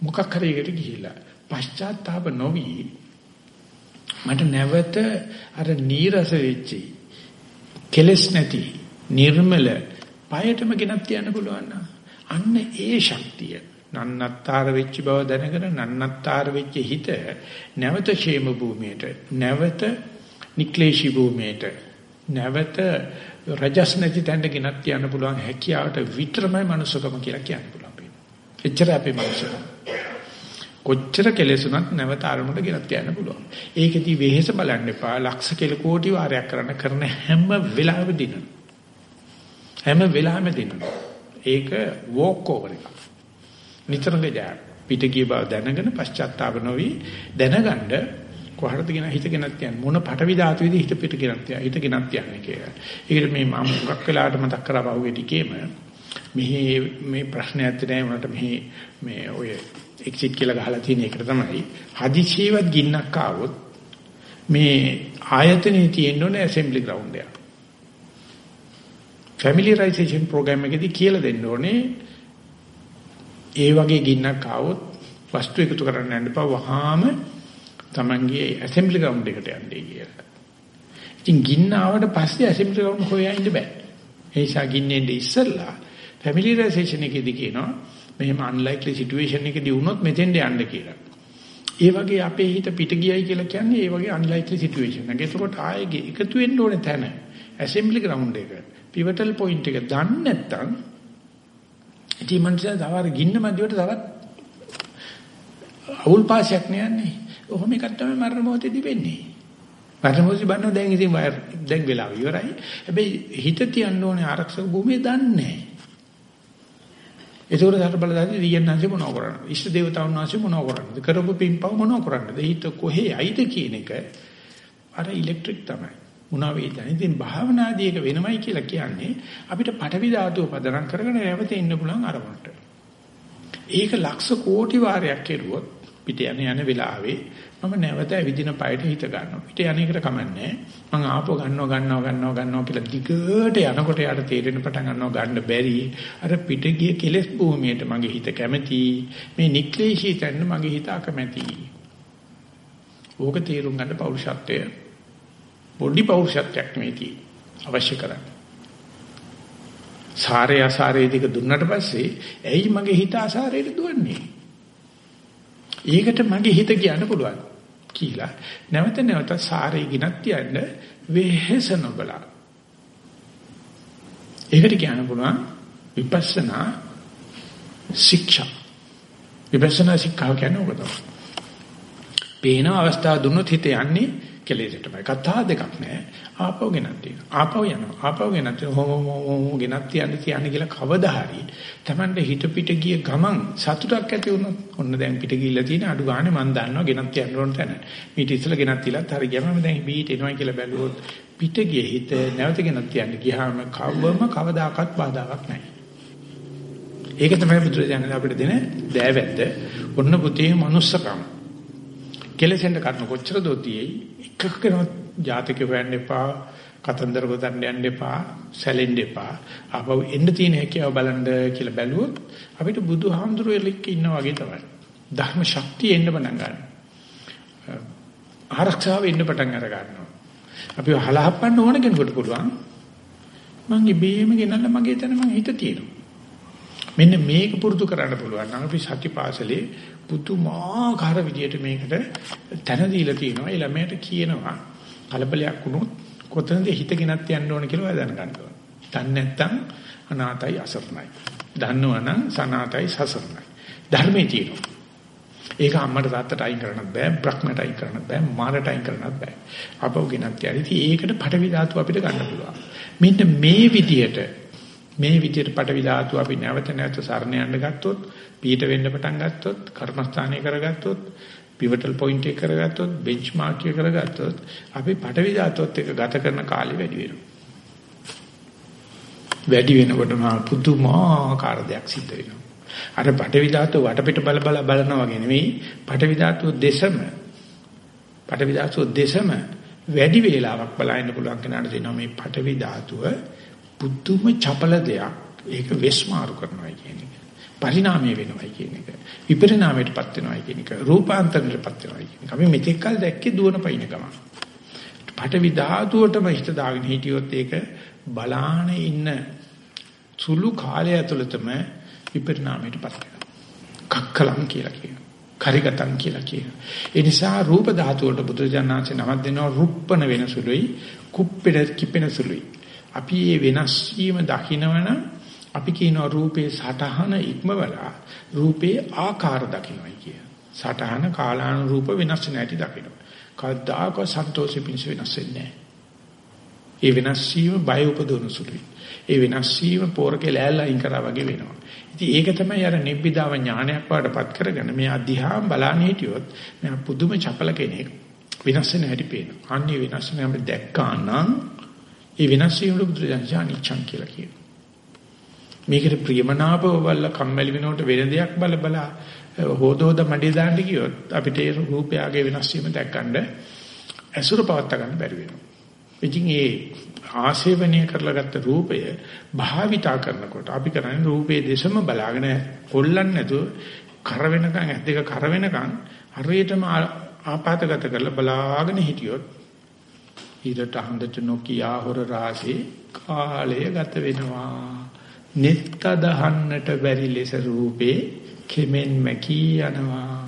මොකක් හරි එකට ගිහිලා. පශ්චාත්තාප නොවි මට නැවත අර නීරස වෙච්චි කෙලස් නැති නිර්මල පයටම ගෙනත් තියන්න පුළුවන් අන්න ඒ ශක්තිය නන්නත්තර වෙච්ච බව දැනගෙන නන්නත්තර වෙච්ච හිත නැවත ക്ഷേම භූමියට නැවත නික්ලේශී භූමියට නැවත රජස් නැති තැනට ගෙනත් යන්න පුළුවන් හැකියාවට විතරමයි මනුස්සකම කියලා කියන්න පුළුවන්. එච්චර අපේ මනුස්සකම. කොච්චර කෙලෙසුණත් නැවත ආරමුණට ගෙනත් යන්න පුළුවන්. ඒකෙදි වෙහෙස බලන්න එපා. ලක්ෂ කෙල කෝටි වාරයක් කරන්න කරන හැම වෙලාවෙම දිනන. හැම වෙලාවෙම දිනන. ඒක වෝක් ඕවර් එකක්. නිතරම ජය පිටකී බව දැනගෙන පශ්චාත්තාප නොවි දැනගන්න කොහටද ගෙන හිත ගෙනත් යන්නේ මොන පටවි ධාතුවේද හිත පිට ගෙනත් යන්නේ හිත ගෙනත් යන්නේ කියලා. ඒකට මේ මම මුගක් වෙලාට මතක් කරා පහුවේ ටිකේම මෙහි මේ ප්‍රශ්නයක් නැහැ උනට මෙහි මේ ඔය එක්සිට් කියලා ගහලා තියෙන එකට තමයි හදිසියෙවත් ගින්නක් ආවොත් මේ ආයතනයේ තියෙන්න ඕනේ ඇසෙම්බලි ග්‍රවුන්ඩ් එක. ෆැමිලියරයිසේෂන් ප්‍රෝග්‍රෑම් එකේදී කියලා දෙන්න ඕනේ ඒ වගේ ගින්නක් ආවොත් වස්තු එකතු කරන්න යන්න එපා වහාම Tamange ඇසෙම්බලි ග්‍රවුන්ඩ් එකට යන්නේ කියලා. ඉතින් ගින්න ආවට පස්සේ ඇසෙම්බලි ග්‍රවුන්ඩ් හොයා ඉන්න බෑ. ඒ නිසා ගින්නේ ඉස්සෙල්ලා ෆැමිලියරයිසේෂන් එකේදී කියනවා මෙහෙම අන්ලයික්ලි සිටුේෂන් එකදී වුණොත් මෙතෙන්ට යන්න කියලා. ඒ වගේ අපේ හිත පිට ගියයි කියලා කියන්නේ ඒ වගේ අන්ලයික්ලි සිටුේෂන් එක. ඒකකොට ආයේ එකතු වෙන්න ඕනේ තැන. ඇසෙම්බලි ග්‍රවුන්ඩ් එක. පිවටල් පොයින්ට් එක දන්නේ නැත්නම් ඉතින් මනුස්සයා තවර ගින්න මැදියට තවත් අවුල් පාසයක් නෑන්නේ. ඔහොම එකක් තමයි මරණ මොහොතේදී වෙන්නේ. මරණ මොහොතේ බන්න දැන් ඉතින් දැන් වෙලාව ඉවරයි. හැබැයි හිත තියන්න ඕනේ ආරක්ෂක භූමියේ දන්නේ නෑ. ඒකෝර දාට බලද්දී දියන්නාංශේ මොනව කරන්නේ? ඉෂ්ට දේවතාවුන් වහන්සේ මොනව කරන්නේ? කරපු පින්පව මොනව කරන්නේ? හිත කොහේ අයිද කියන එක අර ඉලෙක්ට්‍රික් තමයි. මොනවා වේද? ඉතින් භාවනාදී එක වෙනමයි කියලා කියන්නේ අපිට පටවි ධාතුව පදනම් කරගෙන නැවත ඉන්න පුළුවන් අරමුණට. ඒක ලක්ෂ කෝටි වාරයක් කෙරුවොත් පිට යන යන වෙලාවේ මම නැවත ඇවිදින පයට හිත ගන්නවා. පිට යන එකට කමන්නේ. මම ආපහු ගන්නවා ගන්නවා ගන්නවා ගන්නවා කියලා දිගට යනකොට යාට තේරෙන පටන් ගන්නවා ගන්න බැරි. අර පිට ගිය කෙලෙස් භූමියට මගේ හිත කැමති. මේ නික්ලේශී තැන්න මගේ හිත අකමැති. ඕක තේරුම් ගන්න පෞරුෂත්වය පොඩි පෞරුෂත්වයක් නෙවෙයි අවශ්‍ය කරන්නේ. සාරය අසාරය දෙක දුන්නට පස්සේ ඇයි මගේ හිත අසාරයට දුවන්නේ? ඒකට මගේ හිත කියන්න පුළුවන් කියලා. නැවත නැවත සාරය ගිනත් තියන්න වෙහෙස නොබලා. ඒකට කියන්න පුළුවන් විපස්සනා ශික්ෂා. විපස්සනා ශික්ෂා කියන්නේ ඔක තමයි. පේන අවස්ථාව දුන්නොත් හිත යන්නේ කෙලෙසටමයි. කතා දෙකක් නෑ. ආපහු ගෙනත් තියෙනවා. ආපහු යනවා. ආපහු ගෙනත් හොම ගෙනත් තියන්නේ තියන්නේ කියලා කවදා හරි Tamande හිත පිට ගිය ගමන් සතුටක් ඇති වුණොත් ඔන්න දැන් පිට ගිහිල්ලා තියෙන අඩු ගානේ මම දන්නවා ගෙනත් තියන්න ඕන තැන. මීට ඉස්සෙල්ලා ගෙනත් තියලත් හරි ගියාම මම දැන් බීට එනවා කියලා බැලුවොත් පිට ගිය හිත නැවත ගෙනත් තියන්න ගියාම කවවම කවදාකවත් බාධාවක් නැහැ. ඒක තමයි බුදුරජාණන් අපිට දෙන දෑවැද්ද. ඔන්න පුතේ manussකම. කෙලෙසෙන්ද කරන කොච්චර දෝතියේ එකකම ජාතක හොයන්න එපා කතන්දර ගොතන්න යන්න එපා සැලෙන්න එපා. ආපහු එන්න තියෙන හැකියාව බලන්න කියලා බැලුවොත් අපිට බුදුහාමුදුරුවෝ එලික ඉන්නා වගේ තමයි. ධර්ම ශක්තිය එන්න පටන් ගන්නවා. ආරක්ෂාව එන්න පටන් අර ගන්නවා. අපි හලහපන්න ඕන කෙනෙකුට පුළුවන්. මං ඉබේම ගෙනල්ලා මගේ තැන මං හිත තියෙනවා. මෙන්න මේක පුරුදු කරන්න පුළුවන් නම් අපි සතිපාසලේ පුදුමාකාර විදියට මේකට තැන දීලා තියෙනවා. ඒ ළමයට කියනවා කලබලයක් වුණොත් කොතනද හිත ගෙනත් යන්න ඕන කියලා ඔයා දැනගන්න ඕන. දන්නේ නැත්නම් අනාතයි අසරණයි. දන්නවනම් සනාතයි සසරණයි. ධර්මයේ තියෙනවා. ඒක අම්මට තාත්තට අයින් කරන්නත් බෑ, බ්‍රහ්මයට අයින් කරන්නත් බෑ, මානට අයින් කරන්නත් බෑ. අපව ගෙනත් යයි. ඉතින් ඒකට පටවි ධාතු අපිට ගන්න පුළුවන්. මෙන්න මේ විදියට මේ විදියට පටවි ධාතු අපි නැවත නැවත සරණ යන්න ගත්තොත් පීඨ වෙන්න පටන් ගත්තොත් කර්මස්ථානය කරගත්තොත් පිවටල් පොයින්ට් එක කරගත්තොත් බෙන්ච්මාර්ක් එක කරගත්තොත් අපි පටවි ධාතුවත් එක ගත කරන කාලය වැඩි වෙනවා. වැඩි වෙනකොටම පුදුමාකාර දෙයක් සිද්ධ වෙනවා. අර පටවි ධාතුව වටපිට බල බල බලනවා වගේ නෙවෙයි පටවි ධාතුව දෙසම පටවි ධාතුව දෙසම වැඩි වේලාවක් බලන්න පුළුවන් කෙනාට දෙනවා මේ පටවි ධාතුව පුදුම චපල දෙයක්. ඒක වෙස්මාරු කරනවා කියන එක. පරිණාමය වෙනවයි කියන එක. විපරිණාමයටපත් වෙනවයි කියන එක. රූපාන්තරයටපත් වෙනවයි කියන එක. අපි මෙතෙක් කල් දැක්කේ දුවන පයින් ගම. පටවි ධාතුවටම හිත දාගෙන හිටියොත් ඒක බලාන ඉන්න සුළු කාලය ඇතුළතම විපරිණාමයටපත් වෙනවා. කක්කලම් කියලා කියනවා. කරිගතම් කියලා කියනවා. ඒ නිසා රූප ධාතුවට බුදුජානනාංශේ නමක් දෙනවා රුප්පන වෙන සුළුයි, කුප්පෙට කිපෙන සුළුයි. අපි මේ වෙනස් වීම දකිනවනම් අපි කියනවා රූපේ සටහන ඉක්මවලා රූපේ ආකාර දකින්නයි කිය. සටහන කාලානුරූප වෙනස් නැති දකින්න. කවදාක සන්තෝෂෙ පිණිස වෙනස් වෙන්නේ ඒ වෙනස් වීම බය උපදවන සුළුයි. ඒ වෙනස් වීම පෝරකේ ලෑල්ලා අයින් කරා වගේ වෙනවා. ඉතින් ඒක තමයි අර නිබ්බිදාව ඥානයක් වඩපත් කරගෙන මේ අධ්‍යාම් බලන්න හිටියොත් මම පුදුම චපල කෙනෙක් වෙනස් වෙන හැටි පේනවා. අන්නේ වෙනස් වෙන හැම දැක්කා නම් ඒ වෙනස් වීම බුදුරජාණන් අනිච්චං කියලා කියනවා. මේකට ප්‍රියමනාපව බල්ල කම්මැලි වෙනකොට වෙන දෙයක් බල බල හොදෝද මඩේ දාන්න ගියොත් අපිට ඒ රූපයගේ වෙනස් වීම දැක්කඳ ඇසුර පවත් ගන්න බැරි වෙනවා. ඉතින් ඒ ආශේවනීය කරලා ගත්ත රූපය භාවිතා කරනකොට අපි කරන්නේ රූපයේ දෙසම බලාගෙන කොල්ලන්නේ නැතුව කර වෙනකන් ඇද්දක කර වෙනකන් හරියටම ආපాతගත කරලා බලාගෙන හිටියොත් ඊට හඳට නොකියා හොර රාශි කාලය ගත වෙනවා. නිත්ත දහන්නට බැරි ලෙස රූපේ කෙමෙන් මැකී යනවා.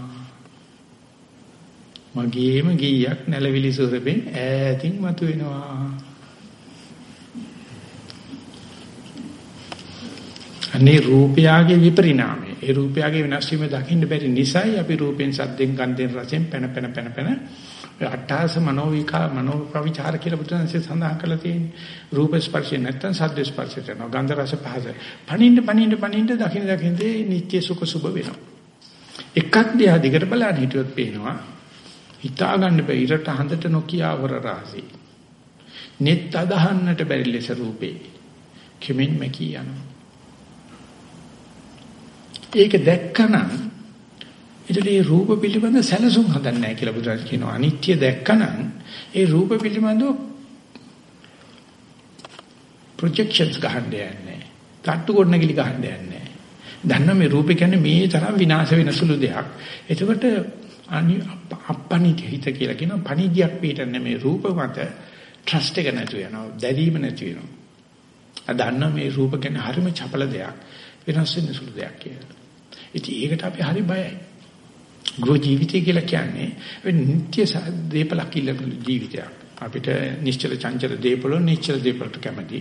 මගේම ගීයක් නැලවිලි සුරපෙන් ඈතින් මතුවෙනවා. අනේ රූපයාගේ විපරිණාමය. ඒ රූපයාගේ වෙනස් වීම දකින්න බැරි නිසායි අපි රූපෙන් සද්දෙන් ගන්ධෙන් රසෙන් පැන පැන පැන පැන අට්ඨාස මනෝවිකා මනෝපවිචාර කියලා බුදුන්සේ සඳහන් කරලා තියෙන්නේ. රූප ස්පර්ශය නැත්තම් සද්ද ස්පර්ශය කරනවා. ගන්ධ රස පහස. පණින්න පණින්න පණින්න දකින්න දකින්නේ නිත්‍ය සුඛ සුභ වෙනවා. එකක් දිහා දිගට බලන්න හිටියොත් පේනවා. හිතා ගන්න බෑ ඉරට හඳට නොකියා වර රාසි. net අදහන්නට බැරි ලෙස රූපේ. කෙමෙන් මැකී යනවා. ඒක දැක්කනම් ඒතර මේ රූප පිළිබඳ සැලසුම් හදන්නේ නැහැ කියලා බුදුරජාණන් කියනවා. අනිත්‍ය දැක්කනම් ඒ රූප පිළිබඳව ප්‍රොජෙක්ෂන්ස් ගහන්න යන්නේ. තට්ටු ගොඩනගිලි ගහන්න යන්නේ. දන්න මේ රූපේ කියන්නේ මේ තරම් විනාශ වෙන සුළු දෙයක්. එතකොට අනි අපනිත හිත කියලා කියන පණිජයක් පිටන්නේ මේ රූප මත ට්‍රස්ට් එක නැතු වෙනවා. දැරීම නැති වෙනවා. අදන්න මේ රූප ගැන හරිම චපල දෙයක්. වෙනස් වෙන සුළු දෙයක් කියලා. ඉතින් ඒකට අපි හරි බයයි. ගෘහ ජීවිතය කියලා කියන්නේ නිත්‍ය දීපලක් ඉල්ලන ජීවිතයක්. අපිට නිශ්චල චංචල දීපල නිශ්චල දීපලට කැමති.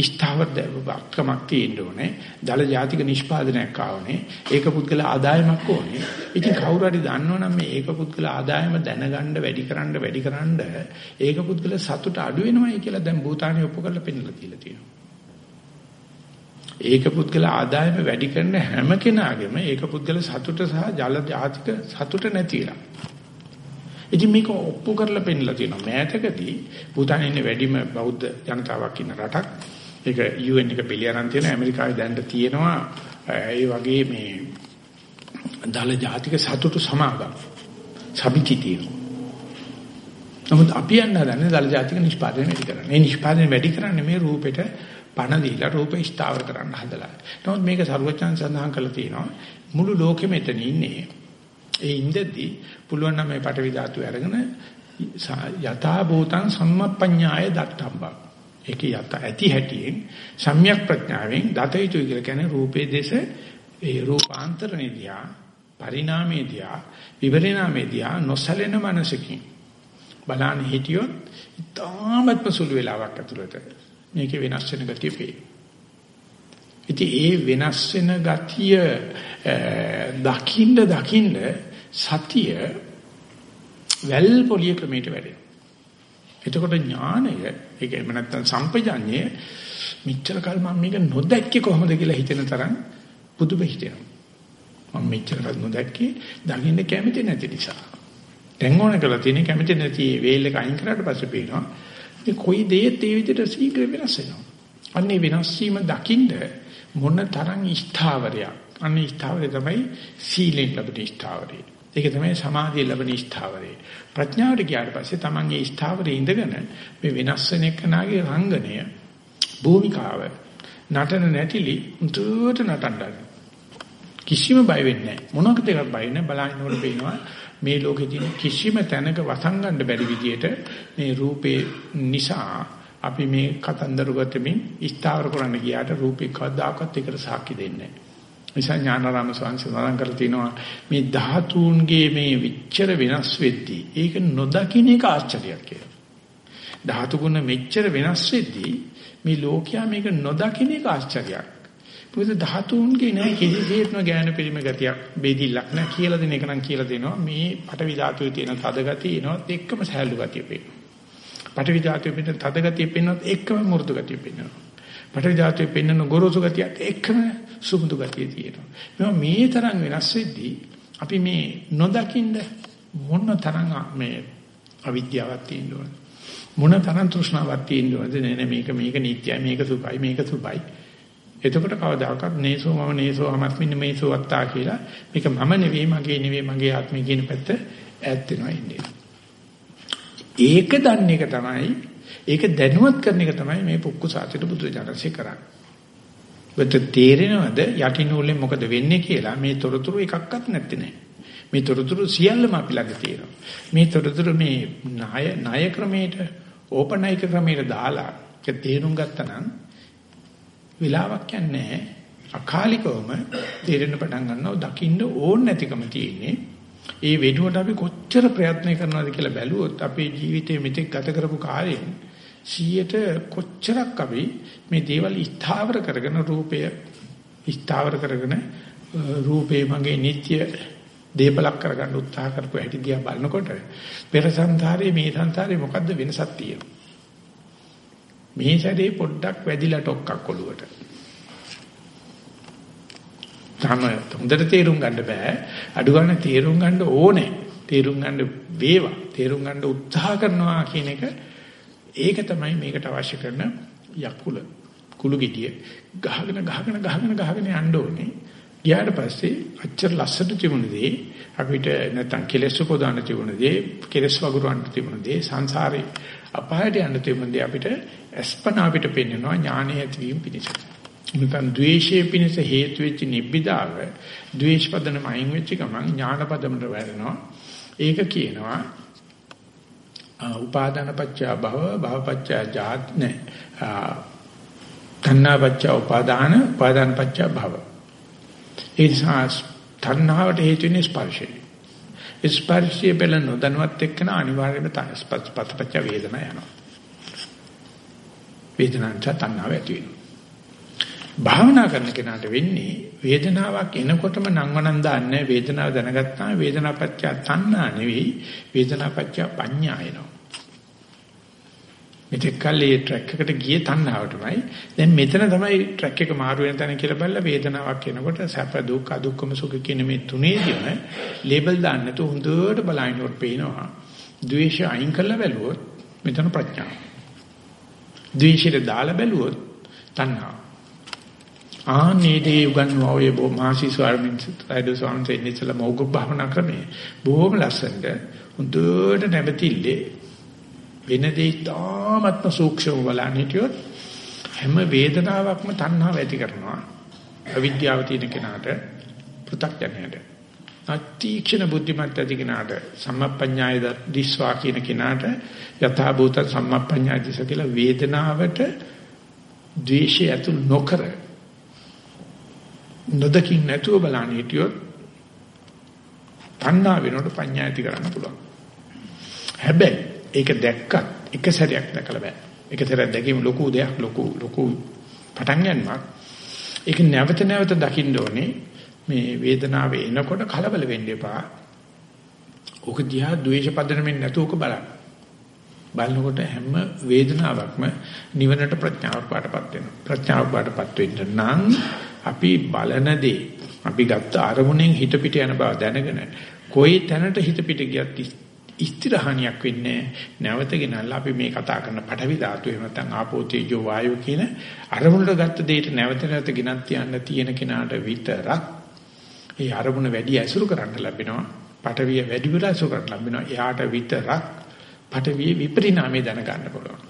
ස්ථාවර දෙවක්කමක් තියෙන්න ඕනේ. දල ජාතික නිෂ්පාදනයක් ආවනේ. ඒක පුද්ගල ආදායමක් ඕනේ. ඉතින් කවුරු හරි දන්නවනම් මේ ඒක පුද්ගල ආදායම දැනගන්න වැඩි කරන්න වැඩි කරන්න ඒක පුද්ගල සතුට අඩු වෙනවයි කියලා දැන් භූතානිය ඔප්පු කරලා පෙන්නලා තියලා තියෙනවා. ඒක පුද්ගල ආදායම වැඩි කරන හැම කෙනාගේම ඒක පුද්ගල සතුට සහ ජල ජාතික සතුට නැතිලා. ඉතින් මේක ඔප්පු කරලා පෙන්නලා තියෙනවා. මෑතකදී භූතානයේ ඉන්න වැඩිම බෞද්ධ ජනතාවක් ඉන්න රටක්. ඒක UN එක පිළිඅරන් තියෙන ඇමරිකාවේ දැන්ට තියෙනවා ඒ වගේ මේ දල ජාතික සතුට සමාගම්. සමිති තියෙනවා. නමුත් අපි යන්න හදන්නේ දල ජාතික නිෂ්පාදනය වැඩි කරන්න. මේ නිෂ්පාදනය වැඩි කරන්නේ මේ රූපෙට පණ දීලා රූපේ ස්ථාවර කරන්න හදලා. නමුත් මේක ਸਰවචන් සඳහන් කරලා තියෙනවා මුළු ලෝකෙම එතන ඉන්නේ. ඒ ඉඳදී පුළුවන් නම් මේ පටවි ධාතු අරගෙන යථා භූතං සම්මප්පඤ්ඤාය දත්තම්බක්. ඒක යත ඇති හැටියෙන් සම්‍යක් ප්‍රඥාවෙන් දත යුතුයි කියලා කියන්නේ රූපේ දේශ ඒ රූපාන්තරණේදියා පරිණාමේදියා විපරිණාමේදියා නොසලෙන මනසකින් බලන්න හිටියොත් ඉතාමත්ම සුළු වෙලාවක් ඇතුළත මේකේ වෙනස් වෙන ගතිය පේනවා. ඉතින් ඒ වෙනස් වෙන ගතිය දකින්න දකින්න සතිය වැල් පොලිය ක්‍රමයට වැඩෙනවා. එතකොට ඥානය ඒක එහෙම නැත්නම් සම්පජාඤ්ඤය මෙච්චර කල් මම මේක නොදැක්කේ කොහොමද කියලා හිතෙන තරම් පුදුම හිතෙනවා. මම මෙච්චර කල් නොදැක්කේ දකින්න කැමති නැති නිසා. දැන් ඕන කරලා තියෙන කැමති නැති වේල් එක අයින් කරාට පස්සේ පේනවා මේ කොයි දෙයත් ඒ විදිහට ශීඝ්‍ර වෙනස් වෙනවා. අන්නේ වෙනස් වීම දකින්න මොන තරම් ස්ථාවරයක්. අන්නේ ස්ථාවරය තමයි සීලෙන් ලැබෙන ස්ථාවරය. ඒක තමයි සමාධිය ලැබෙන ස්ථාවරය. ප්‍රඥාවට ගියාට පස්සේ Taman ඒ ස්ථාවරේ ඉඳගෙන මේ වෙනස් වෙන එකනාගේ රංගනය භූමිකාව නටන නැටිලි උන්ට නටන්න කිසිම බය වෙන්නේ නැහැ. මොනකට එකක් බය නැහැ. බලහිනකොට පේනවා මේ ලෝකේ තියෙන කිසිම තැනක වසංගන්න බැරි විදියට මේ රූපේ නිසා අපි මේ කතන්දර ගතමින් ස්ථාවර කරන්න ගියාට රූපේ කවදාකවත් එකට සාක්ෂි දෙන්නේ නැහැ. නිසා ඥානාරාම ස්වාමීන් සඳහන් කරලා තිනවා මේ ධාතුන්ගේ මේ විච්චර වෙනස් වෙද්දී ඒක නොදකින්න එක ආශ්චර්යයක් කියලා. ධාතු ගුණ මෙච්චර වෙනස් වෙද්දී මේ ලෝකයා මේක නොදකින්න එක ආශ්චර්යයක්. මොකද ධාතුන්ගේ නෑ කිසිසේත්ම ඥාන පිළිම ගතියක් බෙදිල්ලක් නෑ කියලා දෙන එක නම් කියලා දෙනවා. මේ පටවි ධාතුවේ තියෙන තද ගතිය එනවත් එක්කම සහැල්ලු ගතිය පේනවා පටවි ධාතුවේ පෙනෙන තද ගතිය පෙන්වනත් එක්කම මෘදු ගතිය පෙන්වනවා. පටවි ධාතුවේ පෙන්වන ගොරෝසු ගතියත් එක්කම සුමුදු ගතිය තියෙනවා. මේ තරම් වෙනස් වෙද්දී අපි මේ නොදකින්න මොන තරම් මේ අවිද්‍යාවක් තියෙනවද මොන තරම් තෘෂ්ණාවක් තියෙනවද නේ මේක මේක නිට්ටයයි මේක සුඛයි මේක සුභයි. එතකොට කවදාකවත් නේසෝ මම නේසෝ අමස්මින් මේසෝ වත්තා කියලා මේක මම නෙවෙයි මගේ නෙවෙයි මගේ ආත්මය කියන පැත්ත ඈත් වෙනවා ඉන්නේ. ඒක දන්න එක තමයි ඒක දැනුවත් කරන එක තමයි මේ පුක්කු සාතිත බුදුරජාණන්සේ කරන්නේ. ඔබට තේරෙනවද යටිනූලෙන් මොකද වෙන්නේ කියලා මේ තොරතුරු එකක්වත් නැත්තේ නෑ. මේ තොරතුරු සියල්ලම අපි ළඟ තියෙනවා. මේ තොරතුරු මේ ණය ණය ක්‍රමයට ඕපනයික ක්‍රමයට දාලා ඒක තේරුම් ගත්තා නම් වෙලාවක් යන්නේ අකාලිකවම තේරෙන්න පටන් ගන්නවා දකින්න ඕන නැතිකම තියෙන්නේ. ඒ වෙනුවට අපි කොච්චර ප්‍රයත්න කරනවද කියලා බැලුවොත් අපේ ජීවිතේ මෙතෙක් ගත කරපු කාලයෙන් 100ට කොච්චරක් අපි මේ දේවල් ස්ථාවර කරගෙන රූපය ස්ථාවර කරගෙන රූපේ මගේ නිත්‍ය දේපලක් කරගන්න උත්සාහ කරපු හැටි දිහා බලනකොට පෙර සංසාරේ මේ සංසාරේ මොකද්ද වෙනසක් තියෙන්නේ මේ සැරේ පොඩ්ඩක් වැදිලා ටොක්ක්ක් ඔලුවට. තම හොඳට තේරුම් ගන්න බෑ. අඩු ගන්න තේරුම් ගන්න ඕනේ. තේරුම් ගන්න වේවා. තේරුම් ගන්න උත්සාහ කරනවා කියන එක ඒක තමයි මේකට අවශ්‍ය කරන යකුල කුළු ගෙඩිය ගහගෙන ගහගෙන ගහගෙන ගහගෙන යන්න ඕනේ. ගියාට පස්සේ අච්චර ලස්සට තිබුණදී අපිට නැත්තම් කෙලෙස් උපදාන තිබුණදී කෙලෙස් වගුරවන්න තිබුණදී සංසාරේ අපායට යන්න තිබුණදී අපිට අස්පන අපිට පෙන්වනවා ඥානය ඇතිවීම පිණිස. මුතන් ද්වේෂයේ පිණිස හේතු වෙච්ච නිබ්බිදාව ද්වේෂ පදනම අයින් වෙච්ච ගමන් ඥාන පදමට වැරෙනවා. ඒක කියනවා උපාදාන පත්‍ය භව භව පත්‍ය ජාත් නැහැ. තණ්හා පත්‍ය උපාදාන උපාදාන පත්‍ය භව. ඒ නිසා තණ්හාවට හේතු වෙන්නේ ස්පර්ශය. ස්පර්ශය බල නොදැනුවත් එක්කන අනිවාර්යයෙන්ම පත්පත්පච්ච වේදනා යනවා. වේදනාවට තණ්හාව ඇති වෙනවා. භාවනා කරන කෙනාට වෙන්නේ වේදනාවක් එනකොටම නංවනන් දාන්නේ වේදනාව දැනගත්තාම වේදනාපච්චය තණ්හා නෙවෙයි වේදනාපච්චය පඤ්ඤා එනවා. මෙතෙක් කල් ඒ ට්‍රැක් එකට ගියේ තණ්හාවටමයි. දැන් මෙතන තමයි ට්‍රැක් එක මාරු වෙන තැන කියලා බලලා වේදනාවක් එනකොට සැප දුක් අදුක්කම සුඛ කියන මේ තුනේදීම ලේබල් දාන්න නැතුව හොඳට බලනකොට පේනවා. ද්වේෂය අයින් කරලා බැලුවොත් මෙතන ප්‍රඥාව. ද්වේෂයට දාලා බැලුවොත් තණ්හාව. ආනේදී උගන්වෝ ඔය බො මාසි ස්වාමීන් වහන්සේ ස්වාමීන් වහන්සේ මොග්ග භාවනා ක්‍රමේ බොහොම ලස්සනට හොඳට නැවතිල්ලේ වෙන දෙයි තාමත්ම සූක්ෂම බලන්න හිටියොත් හැම වේදනාවක්ම තණ්හාව ඇති කරනවා. අවිද්‍යාව තියෙන කෙනාට පෘථග්ජනයට. අතීක්ෂණ බුද්ධිමත් ඇති කෙනාට සම්මප්පඤ්ඤාය දිස්වා කියන කෙනාට යථා භූත සම්මප්පඤ්ඤාය දිස කියලා වේදනාවට ද්වේෂය ඇතුල් නොකර නොදකින් නැතුව බලන්න හිටියොත් තණ්හා වෙනකොට පඤ්ඤායති කරන්න පුළුවන්. හැබැයි ඒක දැක්කත් එක සැරයක් දැකලා බෑ. එක සැරයක් දැකීම ලොකු දෙයක් ලොකු ලොකු පටන් ගන්නවක්. ඒක නැවත නැවත දකින්න ඕනේ මේ වේදනාව එනකොට කලබල වෙන්න එපා. ඕක දිහා ද්වේෂ පදනමින් නැතුවක බලන්න. බලනකොට හැම වේදනාවක්ම නිවනට ප්‍රඥාවක් පාටපත් වෙනවා. ප්‍රඥාවක් පාටපත් වෙන්න නම් අපි බලන දේ අපි ගත්ත අරමුණෙන් හිත පිට යන බව දැනගෙන කොයි තැනට හිත පිට ගියත් ස්ථිරහණියක් වෙන්නේ නැවත ගෙනල්ලා අපි මේ කතා කරන පඨවි ධාතු එහෙම නැත්නම් ආපෝ තේජෝ වායෝ කියන අරමුණට ගත්ත දෙයට නැවත නැවත ගෙනත් තියන්න තියෙන කෙනාට විතරක් ඒ අරමුණ වැඩි ඇසුරු කරන්න ලැබෙනවා පඨවිය වැඩි වෙලා ඇසුරු කරන්න ලැබෙනවා එයාට විතරක් පඨවිය විපරිණාමය දැනගන්න පුළුවන්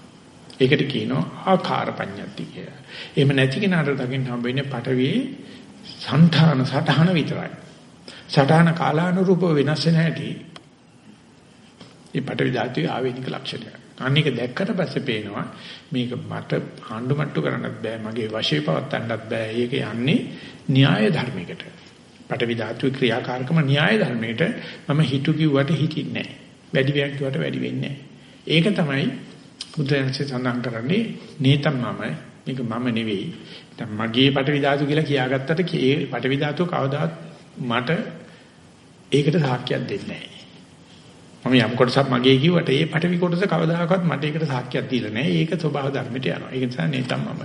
ඒකට කියනවා ආකාර පඤ්ඤාති කියලා. එහෙම නැති කෙනාට දකින්න හම්බෙන්නේ පඨවියේ సంతාන සටහන විතරයි. සටහන කාලානුරූපව වෙනස් වෙන හැටි ඒ පටවි ධාතුවේ ආවේනික ලක්ෂණය. අනේක දැක්කට පස්සේ පේනවා මේක මට ආණ්ඩු මට්ටු කරන්නත් බෑ මගේ වශයේ පවත්තන්නත් බෑ. ඒක යන්නේ න්‍යාය ධර්මයකට. පටවි ධාතුවේ ක්‍රියාකාරකම න්‍යාය ධර්මයකට මම හිතු කිව්වට හිතින්නේ නෑ. වැඩි වෙයක් කිව්වට වැඩි වෙන්නේ ඒක තමයි බුදුරජාණන්සේ සඳහන් කරන්නේ නේතම් මම මේක මම නෙවෙයි. දැන් මගේ පටවි ධාතු කියලා කියාගත්තට ඒ පටවි ධාතුව කවදාත් මට ඒකට සාක්ෂියක් දෙන්නේ නැහැ. මම යම් කොටසක් මගේ කිව්වට ඒ පටවි කොටස කවදාකවත් මට ඒකට සාක්ෂියක් දීලා නැහැ. ඒක ස්වභාව ධර්මයට යනවා. ඒක නිසා නේතම් මම.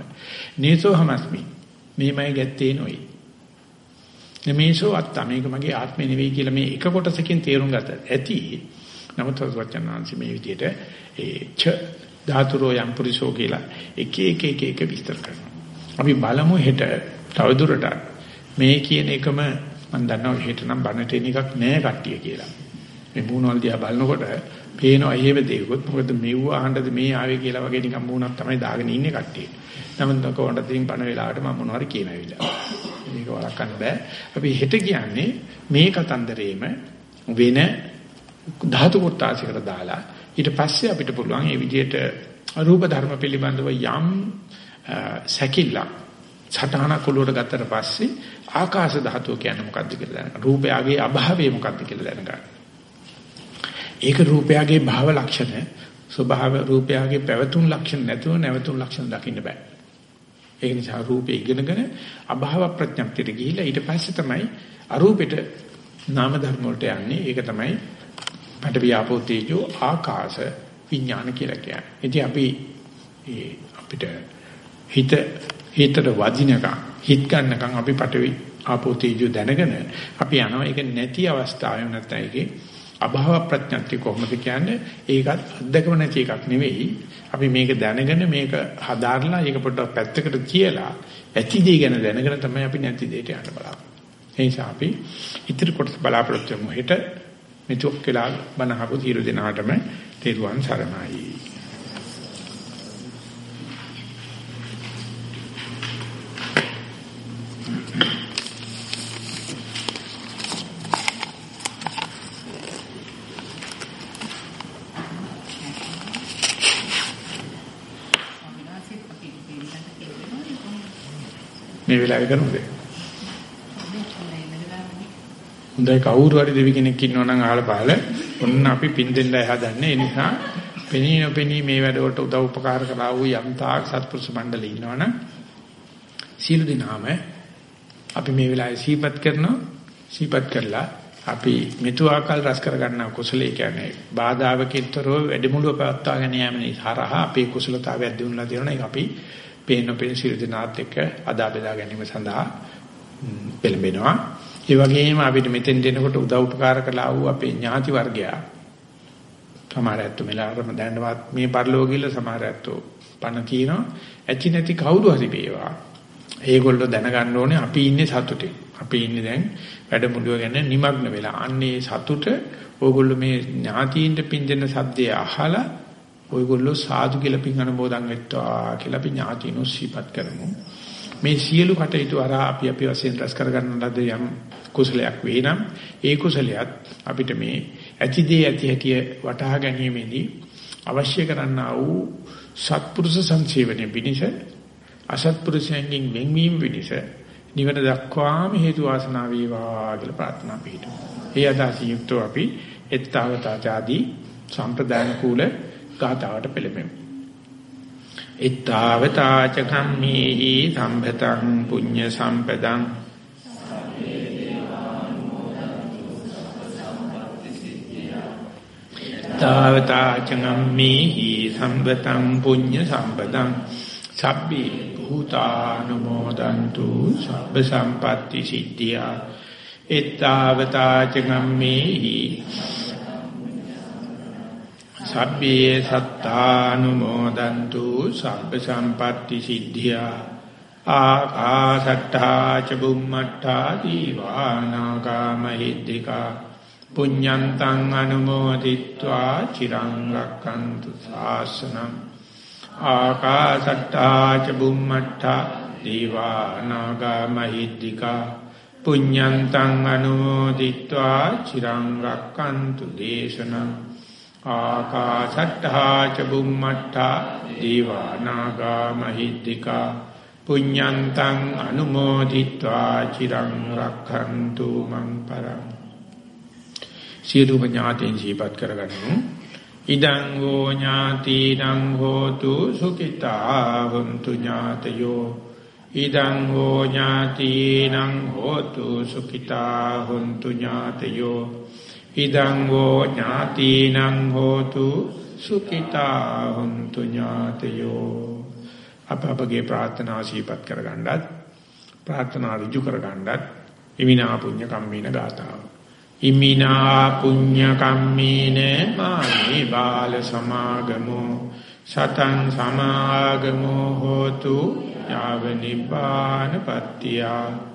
නේසෝ හමස්මි. මේමයි ගැත්තේ නොයි. නමේසෝ අත්ත මේක මගේ ආත්මය නෙවෙයි කියලා මේ එක කොටසකින් තේරුම් ගත ඇති. නමුත් වචනාංශ මේ විදිහට ඒ ච ධාතුරෝ යම් පුරිසෝ කියලා එක එක එක එක විස්තර කරනවා. අපි බලමු හෙට තවදුරටත් මේ කියන එකම මම දන්නවා හෙට නම් බනට එන එකක් නෑ කට්ටිය කියලා. මේ මූණවල දිහා බලනකොට පේනවා එහෙම දෙයක්වත් මොකද මෙව්ව අහන්නද මේ ආවේ කියලා වගේ නිකන් මූණක් තමයි දාගෙන ඉන්නේ කට්ටිය. නමුත් කොහොමද තින් පණ වෙලාවට මම මොනවාරි කියන ඇවිල්ලා. මේක වළක්වන්න බෑ. අපි හෙට කියන්නේ මේ කතන්දරේම වෙන ධාතු කොටාසිකට දාලා ඊට පස්සේ අපිට පුළුවන් මේ විදිහට රූප ධර්ම පිළිබඳව යම් සැකිල්ල සටහන කුලුවට ගත්තට පස්සේ ආකාශ ධාතුව කියන්නේ මොකක්ද කියලා දැනගන්න. රූපයගේ අභාවය මොකක්ද කියලා දැනගන්න. ඒක රූපයගේ භාව ලක්ෂණ ස්වභාව රූපයගේ පැවතුම් ලක්ෂණ නැතුව නැවතුම් ලක්ෂණ දකින්න බෑ. ඒක නිසා රූපේ ඉගෙනගෙන අභාව ප්‍රඥප්තියට ගිහිල්ලා ඊට පස්සේ තමයි අරූපෙට නාම ධර්ම වලට යන්නේ. ඒක තමයි පඨවි ආපෝ තේජෝ ආකාශ විඥාන කියලා කියන්නේ. ඉතින් අපි අපිට හිත හිතට වදිනකම් හිත ගන්නකම් අපි පඨවි ආපෝ තේජෝ දැනගෙන අපි යනවා. ඒක නැති අවස්ථාවෙම නැත්නම් ඒකේ අභාව ප්‍රඥාති කොහොමද කියන්නේ? ඒකත් අත්දකම නැති එකක් නෙවෙයි. අපි මේක දැනගෙන මේක හදාarලා ඒක පොඩ්ඩක් පැත්තකට තියලා ඇති දේ ගැන දැනගෙන තමයි අපි නැති දෙයට යන්න බලාපොරොත්තු. ඒ නිසා අපි ඉතිරි කොටස බලාපොරොත්තු වෙමු. හෙට මෙතුක් කියලා බනහපු තීරු දෙනාටම තෙරුවන් සරණයි. මේ වෙලාවේ කරමුද? හොඳයි කවුරු හරි දෙවි කෙනෙක් ඉන්නවා නම් අහලා බලල ඔන්න අපි පින් දෙන්නයි හදන්නේ ඒ නිසා පෙනී නොපෙනී මේ වැඩවලට උදව් උපකාර කළා වූ යම් තාක් සත්පුරුෂ මණ්ඩලෙ ඉන්නවනම් සීල දිනාම අපි මේ වෙලාවේ සීපත් කරනවා. සීපත් කරලා අපි මෙතු ආකල් රස කර ගන්නා කුසලයේ කියන්නේ බාධාවකින්තරව වැඩිමුළුව පවත්වා ගැනීම යෑමනේ හරහා අපේ කුසලතාවය දිනුලා තියෙනවා. ඒක අපි පේන පේන සීල දිනාත් එක්ක අදා බෙදා ගැනීම සඳහා පෙළඹෙනවා ඒ වගේම අපිට මෙතෙන් දෙනකොට උදව් උපකාර කළා වූ අපේ ඥාති වර්ගයා සමහර ඇත්තෝ මෙලාරම දැනවත් මේ පරිලෝකීල සමහර ඇත්තෝ පණ කියනවා ඇචි නැති කවුරු හරි වේවා ඒගොල්ලෝ දැනගන්න ඕනේ අපි ඉන්නේ සතුටේ අපි ඉන්නේ දැන් වැඩමුළුව ගැන নিমগ্ন වෙලා අන්නේ සතුට ඕගොල්ලෝ මේ ඥාතීන්ට පින්දෙන සද්දේ අහලා ඔයගොල්ලෝ සාදු කියලා පින් අනුමෝදන් වෙත්වා කියලා අපි ඥාතීනෝ සිපත් කරමු මේ සියලු කටයුතු අරහා අපි අපි වශයෙන් රැස් කරගන්න ලද යම් කුසලයක් වේ නම් ඒ කුසලයක් අපිට මේ ඇතිදී ඇති හැටි වටහා ගැනීමේදී අවශ්‍ය කරන්නා වූ සත්පුරුෂ සංසේවනයේ පිණිස අසත්පුරුෂයන්ගෙන් වෙන්වීම පිණිස නිවන දක්වාම හේතු වාසනා වේවා කියලා ප්‍රාර්ථනා පිටු. ඒ අදහසින් යුක්තව අපි එත්තාවතාචාදී සම්ප්‍රදාන කූල ගාතාවට පෙළඹෙමු. ittavata cakkammehi sambhatang punya sampadang ittavata cakkammehi sambhatang punya sampadang sabbi bhutanumodantu sabba sampatti siddhya ittavata cakkammehi සබ්බේ සත්තානුමෝදන්තු සබ්බ සම්පatti සිද්ධියා. ආකාශට්ටා ච බුම්මට්ටා දීවානාගා මහිද්దికා පුඤ්ඤන්තං අනුමෝදිත්වා චිරං රක්칸තු ශාසනං ආකාශට්ටා ච බුම්මට්ටා දීවානාගා මහිද්దికා පුඤ්ඤන්තං අනුමෝදිත්වා චිරං රක්칸තු දේශනං. ආකාශට්ටා ච බුම්මට්ටා දීවානාගා මහිද්దికා පුඤ්ඤන්තං අනුමෝදිත්වා චිරං රක්ඛන්තු මං පරං සියලුම ඥාතීන් ජීවත් කරගන්නු ඉදං හෝ ඥාතිනං හෝතු සුඛිතා හොන්තු ඥාතයෝ. ඉදං හෝ ඥාතිනං හෝතු සුඛිතා හොන්තු ඥාතයෝ. ඉදං වූ ඥාතිනං හෝතු සුඛිතා හුන්තු ඥාතයෝ. අප අපගේ ප්‍රාර්ථනා සීපත් කරගන්නත් ප්‍රාර්ථනා ඍජු කරගන්නත් ඉමිනා පුඤ්ඤ කම්මින ගාතාව ඉමිනා පුඤ්ඤ කම්මින මානි බාල සමාගමෝ. සතං සමාගමෝ හෝතු යාව නිබ්බාන පත්‍තියා.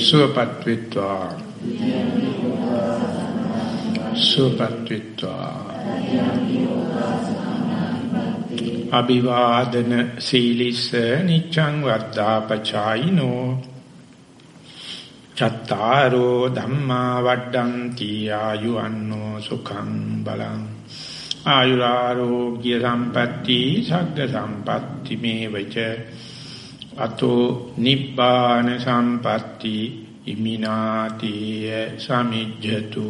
සුවපත් වෙත්වා සුවපත් වෙත්වා අභිවාදන සීලිස නිච්ඡං වර්ධාපචායිනෝ. චත්තාරෝ ධම්මා වඩ්ඩಂತಿ ආයුවන්නෝ සුඛං බලං. ආයුරාෝග්‍ය සම්පatti සග්ග සම්පatti මේවච. අතෝ නිබ්බාන සම්පatti ඉමිනාතිය සමිජ්ජතු